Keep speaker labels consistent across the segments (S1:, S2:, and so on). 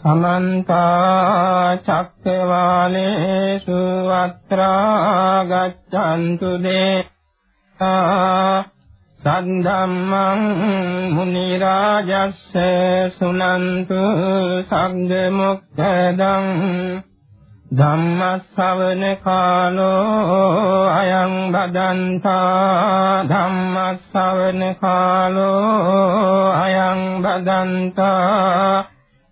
S1: සමන්ත චක්කවාලේසු අත්‍රා ගච්ඡන්තු දේතා සද්ධම්මං මුනි රාජස්ස සුනන්තු සග්ග මොක්ඛදං ධම්ම ශ්‍රවණ කාලෝ අයං බදන්තා ධම්ම ශ්‍රවණ කාලෝ අයං බදන්තා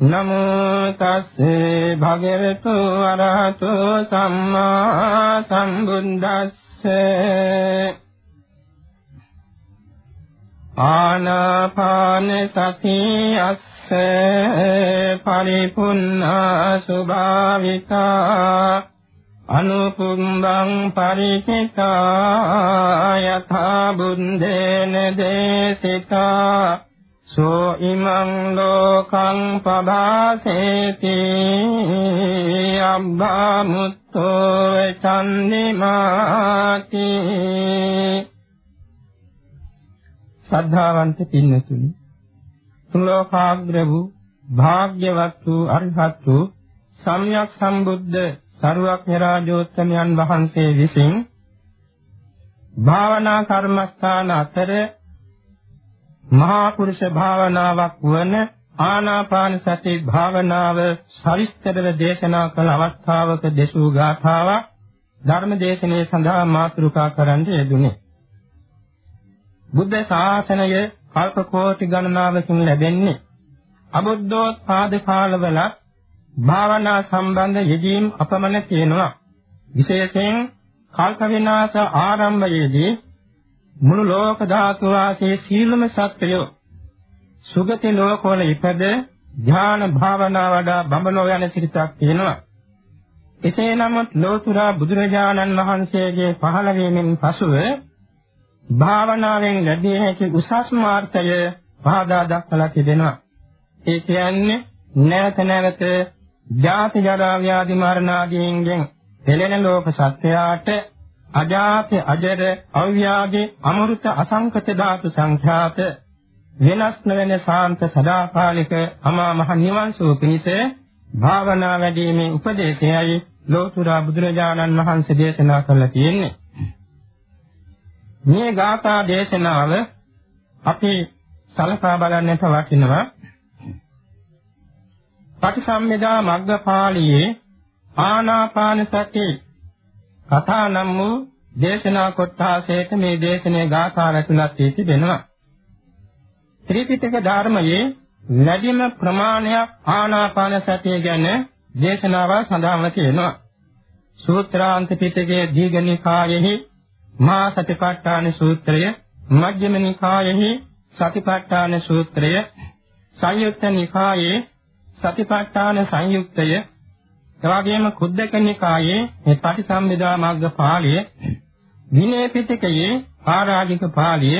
S1: නමෝ තස්සේ භගවතු අරහතු සම්මා සම්බුද්දස්සේ ආනාපාන සති අස්ස පරිපුන්නා සුභාවිතා අනුපුම්බං පරිචිතා යථා බුද්දේන දේසිතා සෝ ඉමං ලෝකං පබාසේති අබ්බා මුත්තෝ චන්දිමාති ශ්‍රද්ධාවන්ත පින්නතුනි තුලෝකාග්‍ර වූ භාග්‍යවත් වූ අරිහත් වූ සම්්‍යක් සම්බුද්ධ සරුවක්ඥ රාජෝත්තමයන් වහන්සේ විසින් භාවනා කර්මස්ථාන අතර මහා පුරුෂ භාවනාවක් වන ආනාපාන සති භාවනාව සවිස්තරව දේශනා කළ අවස්ථාවක දෙසූ ගාථාවක් ධර්ම දේශනාවේ සඳහා මාතෘකා කරන්න යෙදුනේ. බුද්ධ ශාසනය කල්ප කෝටි ගණනාවකින් ලැබෙන්නේ අබුද්ධෝත්පාද කාලවල භාවනා සම්බන්ධ යෙදීම් අපමණ තියෙනවා. විශේෂයෙන් කල්ප විනාශ ආරම්භයේදී මුළු ලෝක ධාතු වාසී සීලම සත්‍යය සුගති ලෝකවල ඉපද ධ්‍යාන භාවනා වඩා බඹලෝ යන සිරිතක් තියෙනවා. එසේ නමුත් ලෝතුරා බුදුරජාණන් වහන්සේගේ පහළ වීමෙන් පසුව භාවනාවෙන් ලැබිය හැකි උසස්ම අර්ථය පහදා දක්වලා තිබෙනවා. ඒ කියන්නේ නැවත නැවත ජාති ජරා ව්‍යාධි මරණ ආදීන්ගෙන් පෙළෙන ලෝක සත්‍යයට අජාත අජර අව්‍යාගේ අමෘත අසංකත ධාතු සංඛ්‍යාත. වෙනස් නොවන ශාන්ත සදාකාලික අමා මහ නිවන් සුව පිණිස භාවනා වැඩිමේ උපදේශයයි ලෝතුරා බුදුරජාණන් වහන්සේ දේශනා කළා තියෙන්නේ. මේ ගාථා දේශනාව අපි සලකා බලන්නට වටිනවා. පටිසම්මෙදා මග්ගපාළියේ ආනාපාන සති කථා නම් වූ දේශනා කොටසට මේ දේශනේ ගාථා රැතුලත් වී තිබෙනවා. ත්‍රිපිටක ධර්මයේ වැඩිම ප්‍රමාණයක් ආනාපාන සතිය ගැන දේශනාවල් සඳහන්ව තියෙනවා. සූත්‍රාන්ත පිටකයේ දීඝනිකායෙහි මා සතිපට්ඨාන සූත්‍රය, මජ්ක්‍ධිම නිකායෙහි සතිපට්ඨාන සූත්‍රය, සංයුක්ත නිකායේ සතිපට්ඨාන සංයුක්තය එවාගෙම කුද්දක නිකායේ මේ පටිසම්භිදා මග්ග පාළිය විනය පිටකයේ ආරාජික පාළිය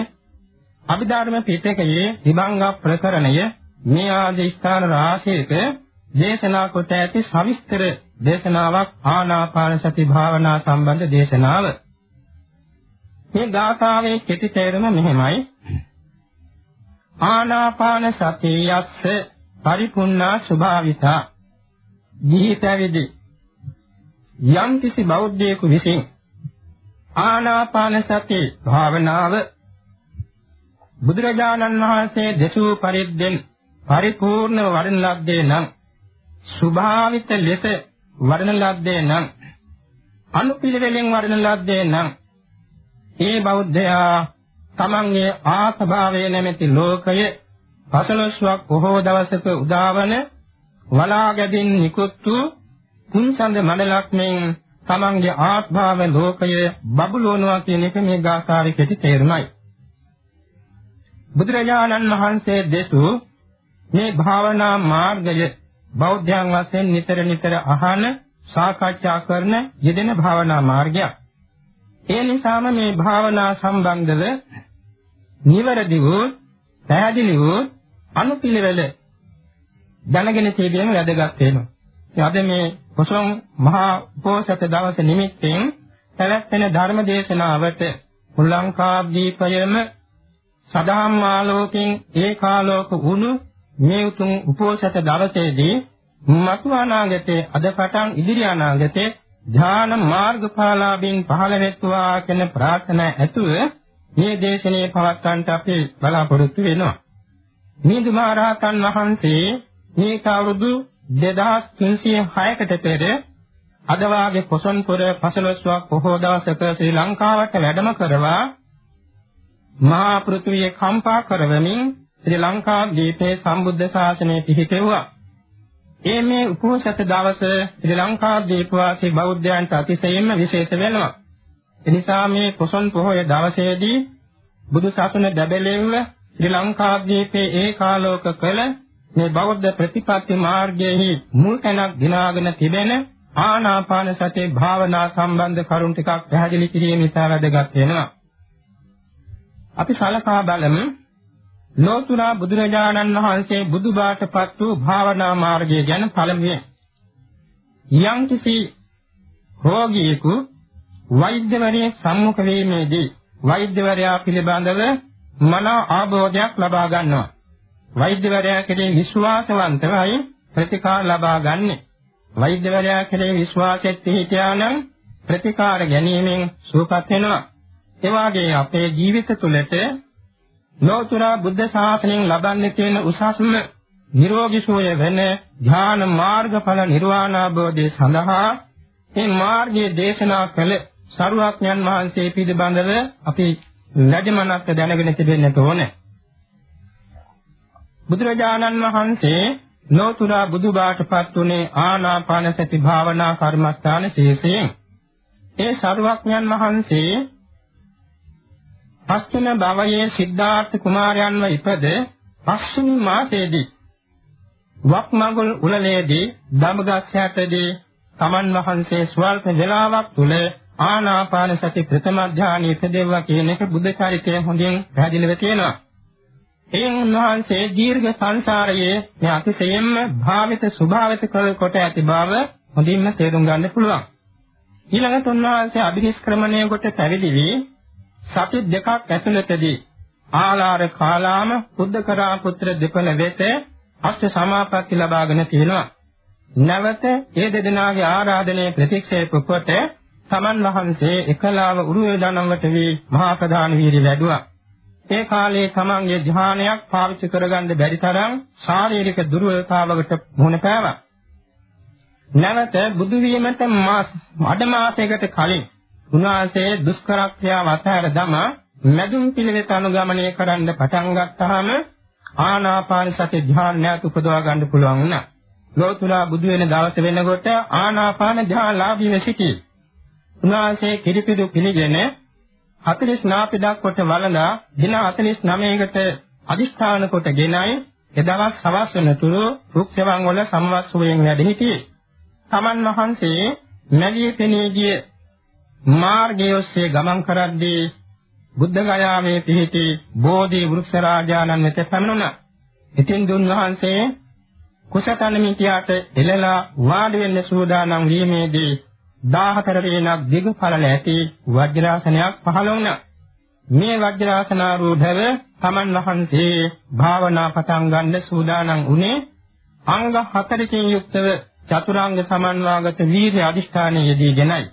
S1: අභිධර්ම පිටකයේ විභංග ප්‍රකරණය මේ ආදී ස්ථාන රාශියක දේශනා කොට ඇති සවිස්තර දේශනාවක් ආනාපාන සති භාවනා සම්බන්ධ දේශනාව. මේ ගාථාවේ කෙටි තේරුම මෙහෙමයි. ආනාපාන සතියස්ස පරිපුන්නා ස්වභාවිතා ගිහිතැවිදි යම් කිසි බෞද්ධයෙකු විසින් ආනාපාන සති භාවනාව බුදුරජාණන් වහන්සේ දෙසූ පරිද්දෙන් පරිපූර්ණ වඩන ලද්දේ නම් ස්වභාවිත ලෙස වඩන ලද්දේ නම් අනුපිළිවෙලින් වඩන ලද්දේ නම් ඒ බෞද්ධයා තමන්ගේ ආත්මභාවය නැමැති ලෝකය පසළොස්වක් බොහෝ දවසක උදාවන වලාගැදින් නිකුත් වූ කුංසඳ මණ්ඩලක් මෙන් තමන්ගේ ආත්භාව ලෝකය බබළුවනවා කියන එක මේ ගාථාවේ කෙටි තේරුමයි. බුදුරජාණන් වහන්සේ දෙසූ මේ භාවනා මාර්ගය බෞද්ධයන් වශයෙන් නිතර නිතර අහන සාකච්ඡා කරන යෙදෙන භාවනා මාර්ගයක්. ඒ නිසාම මේ භාවනා සම්බන්ධව නිවැරදි වූ පැහැදිලි වූ අනුපිළිවෙල දැනගෙන තියෙන වැදගත් වෙනවා. අද මේ කොසොන් මහා පෝසත දවස නිමිත්තෙන් පැවැත්වෙන ධර්ම දේශනාවට ශ්‍රී සදාම් ආලෝකෙන් ඒකාලෝක වුණු මේ උතුම් උපෝසත දවසේදී මතු අනාගතයේ අද පටන් ඉදිරි අනාගතයේ ධ්‍යාන මාර්ගඵලාභින් පහළ වෙත්වා කියන ප්‍රාර්ථනා ඇතුව මේ දේශනේ පවත්වන්නට අපි බලාපොරොත්තු වෙනවා. මිහිඳු මහරහතන් වහන්සේ මේ කවුරුදු 2306කට පෙර අද වාගේ පොසොන්පුර පසළොස්වක් පොහෝ දවසක ශ්‍රී ලංකාවට වැඩම කරවා මහා පෘථිවිය කම්පා කරවමින් ශ්‍රී ලංකා දීපේ සම්බුද්ධ ශාසනය පිහිටෙව්වා. ඒ මේ උපෝසත දවස ශ්‍රී ලංකා දීපවාසී බෞද්ධයන්ට අතිශයින්ම විශේෂ වෙනවා. එනිසා මේ පොසොන් පොහොය දවසේදී බුදු සසුන දැබලෙව්ව ශ්‍රී ලංකා දීපේ ඒකාලෝක කළ මේ බෞද්ධ ප්‍රතිපත්ති මාර්ගයේ මුල් තැනක් දිනාගෙන තිබෙන ආනාපාන සතිය භාවනා සම්බන්ධ කරුණු ටිකක් පැහැදිලි කිරීම ඉතා වැදගත් වෙනවා. අපි සලකා බලමු ලෝතුරා බුදුරජාණන් වහන්සේ බුදුබාටපත් වූ භාවනා මාර්ගය ගැන පළමුවෙන් යම්කිසි රෝගියෙකු වෛද්‍යවරයෙක් සම්මුඛ වීමේදී වෛද්‍යවරයා පිළිබඳව මන ආબોධයක් ලබා ගන්නවා. වෛද්‍යවරයා කෙරෙහි විශ්වාසවන්තවයි ප්‍රතිකාර ලබා ගන්නේ. වෛද්‍යවරයා කෙරෙහි විශ්වාසෙත් හිටියානම් ප්‍රතිකාර ගැනීමෙන් සුවපත් වෙනවා. ඒ වාගේ අපේ ජීවිත තුළට ලෝතුරා බුද්ධ ශාසනයෙන් ලබන්නේ තියෙන උසස්ම නිරෝගී සුවය වෙන ධ්‍යාන මාර්ගඵල නිර්වාණ අවබෝධය සඳහා මේ මාර්ගයේ දේශනා කළ සරුවක්ඥන් වහන්සේ පිළිබඳව අපි ලැජමනක් දැනගෙන තිබෙන්නට ඕනේ. බුදුරජාණන් වහන්සේ ලෝතුරා බුදුබාටපත් උනේ ආනාපාන සති භාවනා කර්මස්ථාන ශේෂයෙන්. ඒ සරුවක්ඥන් වහන්සේ පස්චිම භවයේ සිද්ධාර්ථ කුමාරයන්ව ඉපද පස්වෙනි මාසයේදී වක්මඟුල් උලලේදී දඹගස් යටදී තමන් වහන්සේ ස්වල්ප වේලාවක් තුල ආනාපාන සති ප්‍රථම ධානය ඉපදෙව්වා කියන එක බුද්ධ චරිතය හොඳින් පැහැදිලිව තියෙනවා. එයින් උන්වහන්සේ දීර්ඝ සංසාරයේ මේ අතිශයින්ම භාවිත ස්වභාවිත කොට ඇති බව හොඳින්ම තේරුම් ගන්න පුළුවන්. ඊළඟට උන්වහන්සේ අභිනිෂ්ක්‍රමණය කොට පැවිදි වී සති දෙකක් ඇතුළතදී ආලාර කාලාම බුද්ධකරා පුත්‍ර දෙපළ වෙත අෂ්ට සමාපatti ලබාගෙන තියෙනවා. නැවත ඒ දෙදෙනාගේ ආරාධනය ප්‍රතික්ෂේප කොට තමන් වහන්සේ එකලාව උරුවේ දනමට වී මහා ප්‍රධාන වීර්ය වැඩුවා. ඒ කාලේ තමන්ගේ ධ්‍යානයක් පාවිච්චි කරගන්න බැරි තරම් ශාරීරික දුර්වලතාවකට මුහුණ පෑවා. නැවත බුදු වීමට මාස අඩ මාසයකට කලින් උන්වහන්සේ දුෂ්කර ක්‍රියාව අතහැර දම මැදුම් පිළිවෙත අනුගමනය කරන්න පටන් ගත්තාම ආනාපාන සති ධ්‍යානයක් උපදවා ගන්න පුළුවන් වුණා. ලෝතුරා බුදු වෙන දවස වෙනකොට ආනාපාන ධ්‍යානලාභී සිටි. උන්වහන්සේ කිරිපිඩු පිළිගෙන 40 නාපිඩක් කොට වළඳා දින 49කට අදිස්ථාන කොටගෙනයි එදවස් සවස් වෙනතුරු රුක්සෙවන් වල සමවස්සුවෙන් වැඩ සිටියේ. තමන් වහන්සේ මැලිය පෙනී ගිය මාර්ගය ඔස්සේ ගමන් කරද්දී බුද්ධ ගයාවේ පිහිටි බෝධි වෘක්ෂ රාජානන් වෙත පැමිණුණා. ඉතින් දුන් වහන්සේ කුසතන මිත්‍යාට එළලා වාඩි වෙන්න සූදානම් වීමේදී 14 රේණක් දිග පළල ඇති වජ්‍රාසනයක් පහළ වුණා. මේ වජ්‍රාසනාරූඪව තමන් වහන්සේ භාවනා පටන් ගන්න සූදානම් වුණේ අංග හතරකින් යුක්තව චතුරාංග සමන්වාගත වීර්ය අධිෂ්ඨානයේ යෙදීගෙනයි.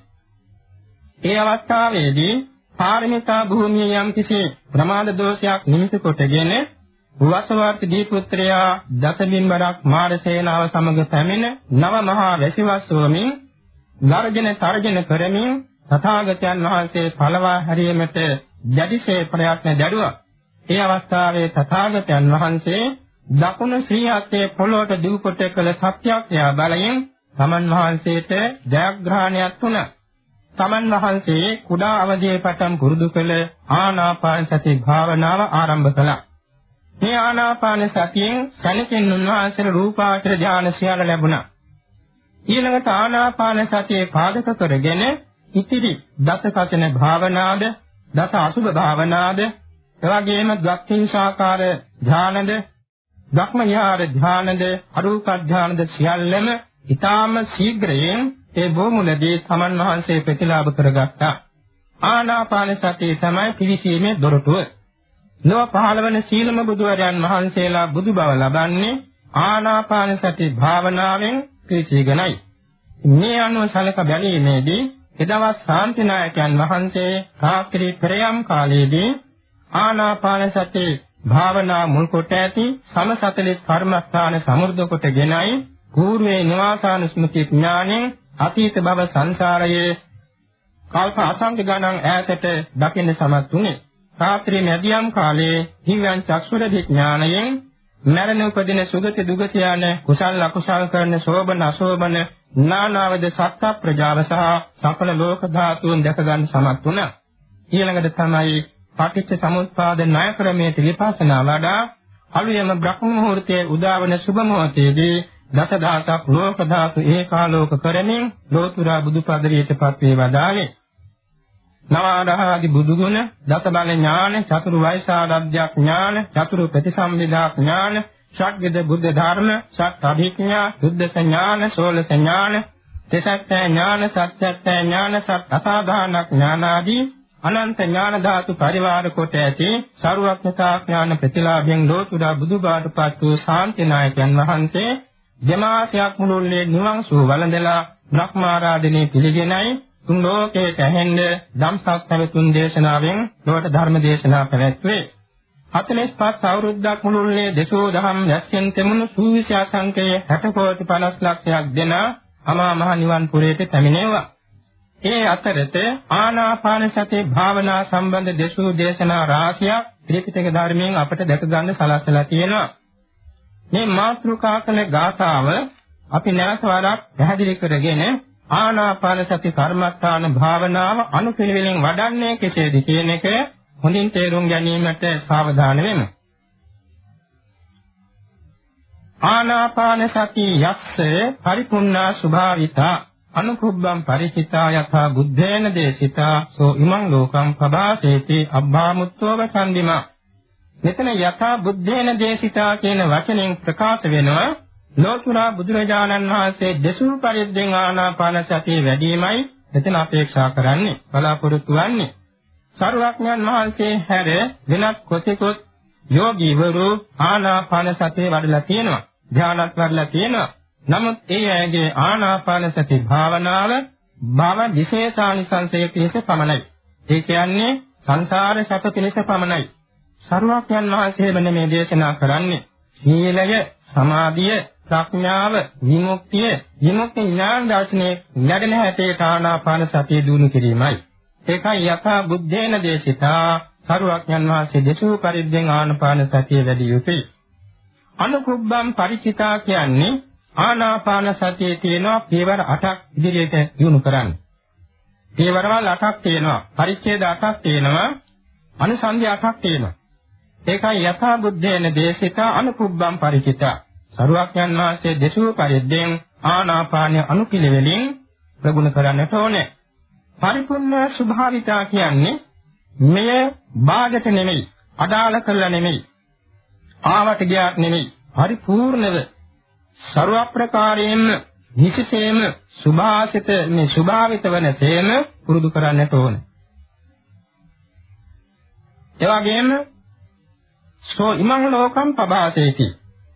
S1: ඒ අවස්ථාවේදී පාරමිතා භූමියේ යම් කිසි ප්‍රමාද දෝෂයක් නිමිති කොටගෙන වසවාර්ති දීපුත්‍රයා දසබිම්බරක් මාරසේනාව සමග පැමිණ නව මහා වැසිවස්සෝමින් ගර්ජන තර්ජන කරමින් තථාගතයන් වහන්සේ පළවා හැරීමට දැඩිසේ ප්‍රයත්න දැරුවා. ඒ අවස්ථාවේ තථාගතයන් වහන්සේ දකුණු ශ්‍රී හස්තයේ පොළොවට දිවුකොට කළ සත්‍යක්‍රියා බලයෙන් තමන් වහන්සේට ජයග්‍රහණයක් වුණා. තමන් වහන්සේ කුඩා අවදියේ පටන් පුරුදු කළ ආනාපාන සති භාවනාව ආරම්භ කළා. මේ ආනාපාන සතියෙන් සැලකෙන උන්වහන්සේට රූපාවචර ධානය සියල්ල ලැබුණා. ඊළඟට ආනාපාන සතියේ පාදක කරගෙන ඉතිරි දස කසන භාවනාද දස අසුභ භාවනාද එවැගේම ද්වක්ඛින්සාකාර ධානද ධක්ම විහාර ධානද අරූප ධානද සියල්ලම ඊටාම ශීඝ්‍රයෙන් ඒ බොමුලදී තමන් වහන්සේ ප්‍රතිලාභ කරගත්තා. ආනාපාන සතිය තමයි පිවිසීමේ දොරටුව. ලොව පහළ වන සීලම බුදුරජාන් වහන්සේලා බුදු බව ලබන්නේ ආනාපාන සති භාවනාවෙන් පිළිසිගෙනයි. මේ අනුව සලක බැලීමේදී එදවස් ශාන්තිනායකයන් වහන්සේ රාත්‍රී පෙරයම් කාලයේදී ආනාපාන සති භාවනා මුල් කොට ඇති සම 40 කර්මස්ථාන සමුර්ධ කොටගෙනයි పూర్වේ නිවාසානුස්මෘති ඥාණයෙන් අතීත භව සංසාරයේ කල්ප අසංඛ ගණන් ඈතට දකින්න සමත් වුණේ. රාත්‍රී මැදියම් කාලයේ හිව්‍යං චක්ෂුරදි ඥාණයෙන් මරණ උපදින සුගති දුගති යන කුසල් අකුසල් කරන සෝබන අසෝබන නානාවද සත්ත ප්‍රජාව සහ සකල ලෝක ධාතුන් දැක ගන්න සමත් වුණා. ඊළඟට තමයි පටිච්ච සමුප්පාද ණය ක්‍රමයේ විපස්සනා වඩා අලුයම බ්‍රහ්ම මුහූර්තයේ උදාවන සුබ මොහොතේදී දසදහසක් ලෝක ධාතු ඒකාලෝක කරමින් ලෝතුරා බුදුපදරියටපත් වේ වදාළේ නවාරහාදි බුදුගුණ දස බල ඥාන චතුරු වෛසාරද්‍ය ඥාන චතුරු ප්‍රතිසම්විදා ඥාන ෂඩ්විද බුද්ධ ධර්ම සත් අභිඥා බුද්ධ ඥාන සෝලස ඥාන තෙසත්ත්‍ය ඥාන සත්‍යත්‍ය ඥාන සත් අසාධාන ඥානාදී අනන්ත ඥාන ධාතු පරිවාර කොට ඇති ਸਰුවඥතා ඥාන ප්‍රතිලාභයෙන් ලෝතුරා බුදුබාටපත් වූ ශාන්ති නායකයන් වහන්සේ දෙමාසයක් මුළුල්ලේ නිවන් සුව වළඳලා බ්‍රහ්මාරාධනේ පිළිගෙනයි තුන් ලෝකයට ඇහෙන්න ධම්සක් පැවතුන් දේශනාවෙන් ලෝක ධර්ම දේශනා පැවැත්වේ 45 අවුරුද්දක් මුළුල්ලේ දසෝ දහම් දැස්යෙන් තෙමුණු සූවිසි අසංකේ 60 කෝටි 50 ලක්ෂයක් දෙන අමා මහ නිවන් පුරයට පැමිණෙව්වා. ඒ අතරත ආනාපාන සති භාවනා සම්බන්ධ දසෝ දේශනා රාශියක් ත්‍රිපිටක ධර්මයෙන් අපට දැක ගන්න සලස්සලා තියෙනවා. මේ මාතෘකා කළ ගාථාව අපි නැවත වරක් පැහැදිලි කරගෙන ආනාපාන සති කර්මස්ථාන භාවනාව අනුපිළිවෙලින් වඩන්නේ කෙසේද කියන එක හොඳින් තේරුම් ගැනීමට සාවධාන වෙමු. ආනාපාන සති යස්ස පරිපුන්නා ස්වභාවිතා අනුකුබ්බම් ಪರಿචිතා යථා බුද්ධේන දේශිතා සෝ ඉමං ලෝකං පබාසේති අබ්බාමුත්තෝව චන්දිමා මෙතන යථා බුද්ධේන දේශිතා කියන වචනෙන් ප්‍රකාශ වෙනවා ලෝතුරා බුදුරජාණන් වහන්සේ දෙසූ පරිද්දෙන් ආනාපාන සතිය වැඩිමයි එතන අපේක්ෂා කරන්නේ බලාපොරොත්තු වෙන්නේ. සරුවක්ඥන් වහන්සේ හැර වෙනත් කොතෙකුත් යෝගීවරු ආනාපාන සතිය වඩලා තියෙනවා. ධානත් වඩලා තියෙනවා. නමුත් ඒ අයගේ ආනාපාන සති භාවනාව භව විශේෂානිසංසය පිණිස පමණයි. ඒ කියන්නේ සංසාර සැප පිණිස පමණයි. සරුවක්ඥන් වහන්සේ වෙන මේ දේශනා කරන්නේ සීලය, සමාධිය, ප්‍රඥාව, විමුක්තිය, විමුක්ති ඥාන දර්ශනේ නැගෙන හැටේ ආනාපාන සතිය දිනු කිරීමයි. ඒකයි යථා බුද්ධේන දේශිතා සරුවඥන් වහන්සේ දේශු පරිද්දෙන් ආනාපාන සතිය වැඩි යුතුයි. අනුකුබ්බම් ಪರಿචිතා කියන්නේ ආනාපාන සතියේ තියෙනවා පියවර 8ක් ඉදිරියට දිනු කරන්න. පියවරවල් 8ක් තියෙනවා. පරිච්ඡේද 8ක් තියෙනවා. අනුසන්ධි 8ක් තියෙනවා. ඒකයි යථා බුද්ධේන දේශිතා අනුකුබ්බම් ಪರಿචිතා සරුවක්යන් වහන්සේ දෙසූ පරිද්දෙන් ආනාපානය අනුපිළිවෙලින් ප්‍රගුණ කරන්නට ඕනේ. පරිපූර්ණ ස්වභාවිතා කියන්නේ මෙය බාගට නෙමෙයි, අදාළ කරලා නෙමෙයි, ආවට ගියක් නෙමෙයි, පරිපූර්ණව ਸਰව ප්‍රකාරයෙන්ම නිසිසේම සුභාසිත මේ ස්වභාවිත වනසේම පුරුදු කරන්නට ඕනේ. එවැගේම සෝ ඉමං ලෝකම් පබාසේති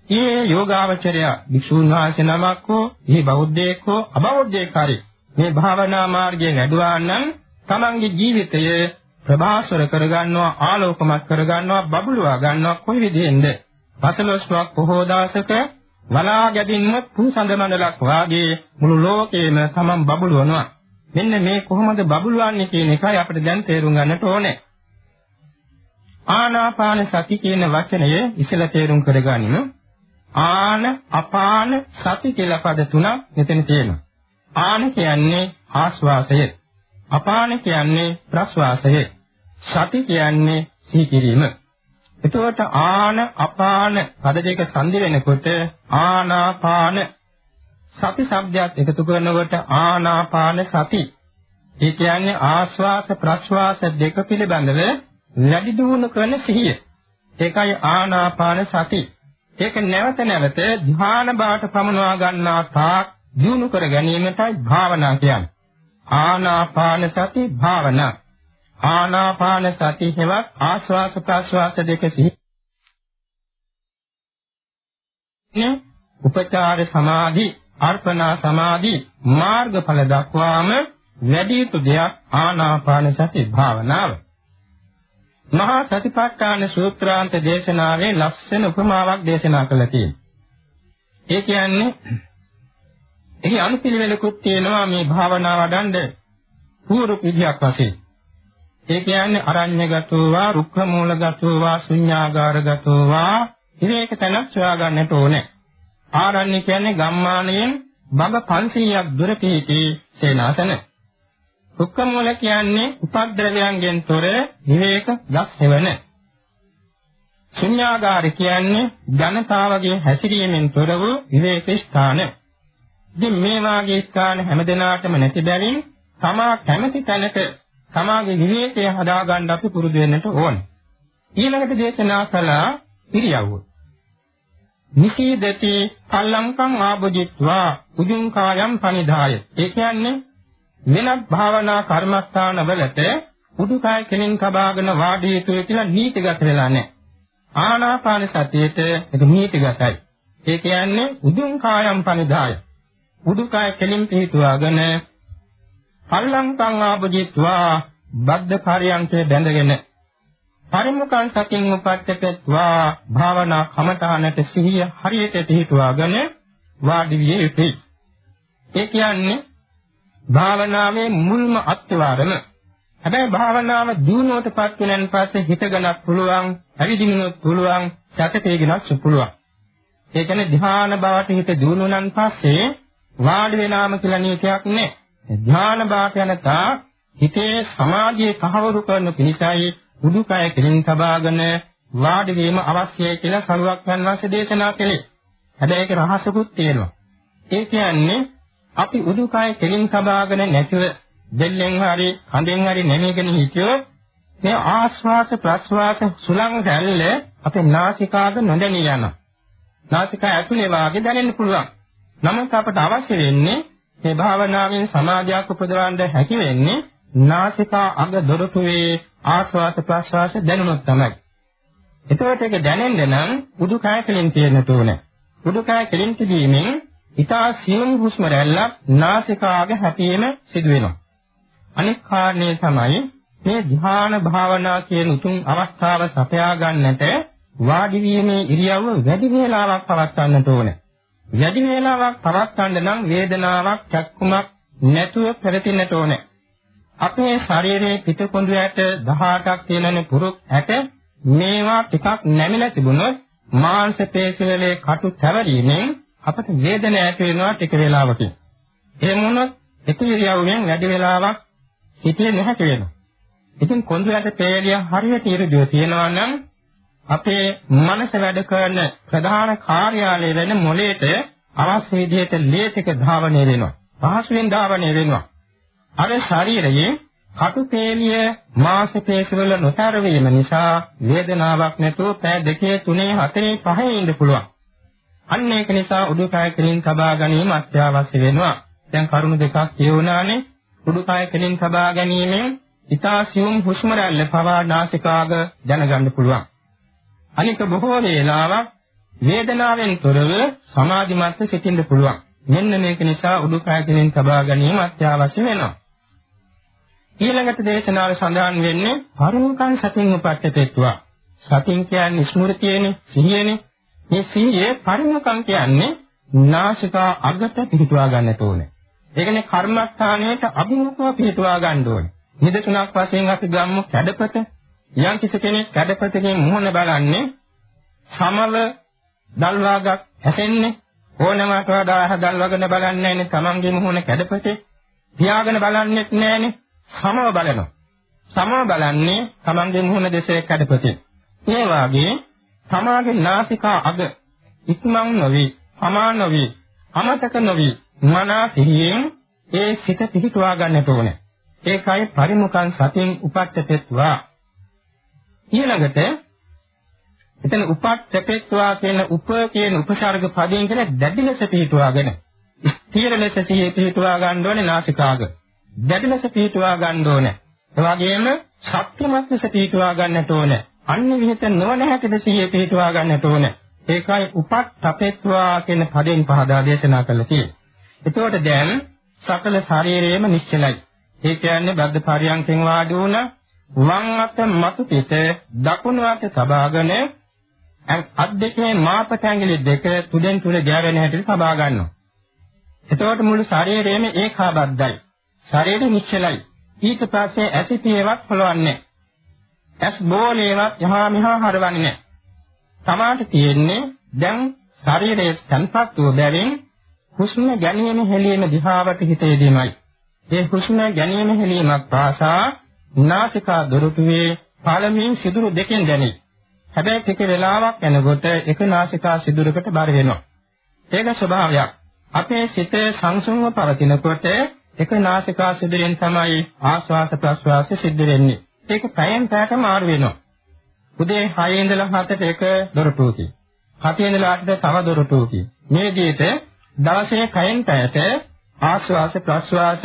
S1: ඒ යෝගාවචරය භික්ෂුන් වහන්සේ නමක් හෝ මේ බෞද්ධයෙක් හෝ අබෞද්ධයෙක් හරි මේ භාවනා මාර්ගයෙන් වැඩුවා නම් තමන්ගේ ජීවිතය ප්‍රභාස්වර කරගන්නවා ආලෝකමත් කරගන්නවා බබළුවා ගන්නවා කොයි විදිහෙන්ද? පසළොස්වක් පොහෝ දාසක වලා ගැදින්ම පුසඳ මණ්ඩලක් වාගේ මුළු ලෝකේම තමන් බබළුවනවා. මෙන්න මේ කොහොමද බබළුවන්නේ කියන එකයි අපිට දැන් තේරුම් ගන්නට ඕනේ. ආනාපාන සති කියන වචනය ඉස්සෙල්ලා තේරුම් කරගනිමු. ආන අපාන සති කියලා පද තුනක් මෙතන තියෙනවා. ආන කියන්නේ ආස්වාසය. අපාන කියන්නේ ප්‍රස්වාසය. සති කියන්නේ සිහි කිරීම. එතකොට ආන අපාන පද දෙක සංදි වෙනකොට ආනාපාන සති શબ્දයක් එකතු කරනකොට ආනාපාන සති. ඒ කියන්නේ ආස්වාස ප්‍රස්වාස දෙක පිළිබඳව වැඩි දියුණු කරන සිහිය. ඒකයි ආනාපාන සති. ඒක නැවත නැවත ධ්‍යාන බාට පමනවා ගන්නා තාක් දියුණු කර ගැනීමටයි භාවනා කියන්නේ. ආනාපාන සති භාවනා. ආනාපාන සති හෙවත් ආස්වාස ප්‍රස්වාස දෙක සිහි. උපචාර සමාධි, අර්පණා සමාධි මාර්ගඵල දක්වාම වැඩි යුතු දෙයක් ආනාපාන සති භාවනාව. මහා සතිපට්ඨාන සූත්‍රාන්ත දේශනාවේ ලස්සන උපමාවක් දේශනා කළා තියෙනවා. ඒ කියන්නේ එහි අනුපිළිවෙලකුත් තියෙනවා මේ භාවනාව වඩන්න පූර්ව විදියක් වශයෙන්. ඒ කියන්නේ අරඤ්‍යගතෝවා, රුක්ඛමූලගතෝවා, ශුඤ්ඤාගාරගතෝවා ඉරේක තැනක් සොයා ගන්නට ඕනේ. ආරණ්‍ය කියන්නේ ගම්මානයෙන් බඹ 500ක් දුර පිහිටි සේනාසන. රුක්ඛමූල කියන්නේ උපද්ද්‍රවයන්ගෙන් තොර විවේක ගස් හේවන. ශුඤ්ඤාගාර කියන්නේ ජනතාවගේ හැසිරීමෙන් තොර වූ විවේක ස්ථාන. ඉතින් මේ වාගේ ස්ථාන හැමදෙනාටම නැති බැවින් තමා කැමති තැනක තමාගේ විවේකය හදාගන්න අපි පුරුදු වෙන්නට ඕනේ. ඊළඟට දේශනා කළා ඉරියව්ව. නිසීදති පල්ලංකං ආභජිත්වා උදුං කායම් පනිදාය. ඒ කියන්නේ වෙනත් භාවනා කර්මස්ථානවලට උඩුකය කෙලින් කබාගෙන වාඩි යුතුය කියලා නීතිගත වෙලා නැහැ. ආනාපාන සතියේට ඒක නීතිගතයි. ඒ කියන්නේ උදුං කායම් පනිදාය. උඩුකය කෙලින් පිහිටුවාගෙන පල්ලංකං ආභජිත්වා බද්ධ කාර්යයන්ට බැඳගෙන පරිමුඛං සතින් උපත්තකත්වා භාවනා කමඨානට සිහිය හරියට පිහිටුවාගෙන වාඩි විය යුතුයි. ඒ කියන්නේ භාවනාවේ මුල්ම අත්වාරම. හැබැයි භාවනාව දිනුවටපත් වෙනන් පස්සේ හිතගනක් පුළුවන්, ඇවිදින්නත් පුළුවන්, සැතපේගෙනත් පුළුවන්. ඒ කියන්නේ ධ්‍යාන බවට හිත දිනුනන් පස්සේ වාඩි වෙනාම කියලා නියතයක් නැහැ. ධ්‍යාන බාට යනතා හිතේ සමාධියේ කහවරු කරන පිණිසයි උඩුකය කෙලින් තබාගෙන වාඩි වීම අවශ්‍යයි කියලා සරුවක් වහන්සේ දේශනා කළේ. හැබැයි ඒක රහසකුත් තියෙනවා. ඒ කියන්නේ අපි උඩුකය කෙලින් තබාගෙන නැතිව දෙල්ලෙන් හරි කඳෙන් හරි නැමීගෙන හිටියොත් මේ ආශ්වාස ප්‍රශ්වාස සුලං රැල්ල අපේ නාසිකාග නොදැනී යනවා. නාසිකා ඇතුලේ වාගේ දැනෙන්න පුළුවන්. නමුත් අපට අවශ්‍ය වෙන්නේ මේ භාවනාවෙන් සමාධියක් උපදවන්න හැකි වෙන්නේ නාසිකා අග දොරටුවේ ආශ්වාස ප්‍රශ්වාස දැනුනොත් තමයි. එතකොට ඒක දැනෙන්න නම් උඩුකය කෙලින් තියෙන්න ඕනේ. උඩුකය කෙලින් තිබීමෙන් ඊතා සියුම් හුස්ම රැල්ලක් නාසිකාග හැපීම සිදු වෙනවා. අනෙක් කාරණේ තමයි මේ ධ්‍යාන භාවනා කියන උතුම් අවස්ථාව සපයා ගන්නට වාඩි වීමේ ඉරියව්ව වැඩි වේලාවක් පවත්වන්නට ඕනේ. වැඩි වේලාවක් පවත්වන්න නම් වේදනාවක් චක්කුමක් නැතුව පෙරතින්නට ඕනේ. අපේ ශරීරයේ පිටකොඳු ඇට 18ක් තියෙනනේ පුරුක් ඇට මේවා ටිකක් නැමිලා තිබුණොත් මාංශ පේශිවලේ කටු තැවරීමෙන් අපට වේදන ඇති වෙනවා ටික වේලාවකින්. එහෙම වුණොත් එක ඉරියව්වෙන් වැඩි වේලාවක් සිටින්නේ නැහැ වෙනවා. ඉතින් කොඳු ඇට පේලිය හරියට ඉරිදුව තියෙනවා නම් අපේ මනස වැඩ කරන ප්‍රධාන කාර්යාලය වෙන මොළයට අවශ්‍ය විදිහට ලේසික ධාවනය වෙනවා. පහසුවෙන් ධාවනය වෙනවා. අර ශරීරයේ කටුපේලිය මාස පේශවල නොතර වීම නිසා වේදනාවක් නැතුව පෑ දෙකේ තුනේ හතරේ පහේ ඉන්න පුළුවන්. අන්න ඒක නිසා උඩුකය කෙලින් තබා ගැනීම අත්‍යවශ්‍ය වෙනවා. දැන් කරුණු දෙකක් කියවුණානේ. උඩුකය කෙලින් තබා ගැනීමෙන් ඊතා සියුම් හුස්ම රැල්ල පවා නාසිකාග දැනගන්න පුළුවන්. අනික බොහෝ වේලාවක් වේදනාවෙන් තොරව සමාධිමත්ව සිටින්න පුළුවන්. මෙන්න මේක නිසා උඩුකය කෙලින් තබා ගැනීම අත්‍යවශ්‍ය වෙනවා. ඊළඟට දේශනාවේ සඳහන් වෙන්නේ පරිමුඛං සතින් උපට්ඨපෙත්වා. සතින් කියන්නේ ස්මෘතියනේ, සිහියනේ. මේ සිහියේ පරිමුඛං කියන්නේ නාසිකා අගට පිහිටුවා ගන්නට ඕනේ. ඒ කියන්නේ කර්මස්ථානයට අභිමුඛව පිහිටුවා ගන්න ඕනේ. නිදසුනක් වශයෙන් අපි ගම්මු කැඩපත. යම් කිසි කෙනෙක් කැඩපතකින් මුහුණ බලන්නේ සමල දල්වාගක් ඇසෙන්නේ ඕනෑමකට වඩා හදල්වගෙන බලන්නේ නැන්නේ තමන්ගේ මුහුණ කැඩපතේ. පියාගෙන බලන්නේත් නැන්නේ සමව බලනවා. සමව බලන්නේ තමන්ගේ මුහුණ දෙසේ කැඩපතේ. ඒ වාගේ තමාගේ නාසිකා අග ඉක්මන් නොවි, අමා නොවි, අමතක නොවි මනසින් ඒ සිත පිහිටුවා ගන්නට ඕනේ. ඒකයි පරිමුඛං සතින් උපට්ඨපෙත්වා. ඊළඟට එතන උපට්ඨපෙත්වා කියන උප කියන උපසර්ග පදයෙන් කියන දැඩි ලෙස පිටුවාගෙන ස්ථීර ලෙස සිහිය පිටුවා ගන්න ඕනේ නාසිකාග. දැඩි ලෙස පිටුවා ගන්න ඕනේ. ඒ වගේම ශක්තිමත් ලෙස පිටුවා ගන්නට ඕනේ. අන්‍ය විහිත නොවන හැටිද සිහිය පිටුවා ගන්නට ඕනේ. ඒකයි උපට්ඨපෙත්වා කියන පදයෙන් පහදා දේශනා කළේ තියෙන්නේ. එතකොට දැන් සකල ශරීරයේම නිශ්චලයි. ඒ කියන්නේ බද්ධ පරියන්කෙන් වාඩි වුණ වම් අත මතු පිට දකුණු අත තබාගෙන අත් දෙකේ මාපට ඇඟිලි දෙක තුඩෙන් තුඩ ගෑවෙන හැටි තබා ගන්නවා. එතකොට මුළු ශරීරයේම ඒකාබද්ධයි. ශරීරය නිශ්චලයි. ඊට පස්සේ ඇසිපියවත් හොලවන්නේ ඇස් බෝලේවත් යහා මෙහා හරවන්නේ නැහැ. තමාට තියෙන්නේ දැන් ශරීරයේ සංපත් වූ බැවින් හුස්ම ගැනීම හෙලීම දිහාවට හිත යෙදීමයි. ඒ හුස්ම ගැනීම හෙලීමක් පාසා නාසිකා දොරටුවේ පළමුවෙන් සිදුරු දෙකෙන් දැනේ. හැබැයි ටික වෙලාවක් යනකොට එක නාසිකා සිදුරකට බර වෙනවා. ඒක ස්වභාවයක්. අපේ සිත සංසුන්ව පවතිනකොට එක නාසිකා සිදුරෙන් තමයි ආශ්වාස ප්‍රශ්වාස සිද්ධ වෙන්නේ. ඒක පැයෙන් පැයට මාරු වෙනවා. උදේ 6 ඉඳලා 7ට එක දොරටුවකින්. 7 ඉඳලා 8ට තව දොරටුවකින්. මේ විදිහට දවසේ කයෙන් පැයට ආශ්වාස ප්‍රශ්වාස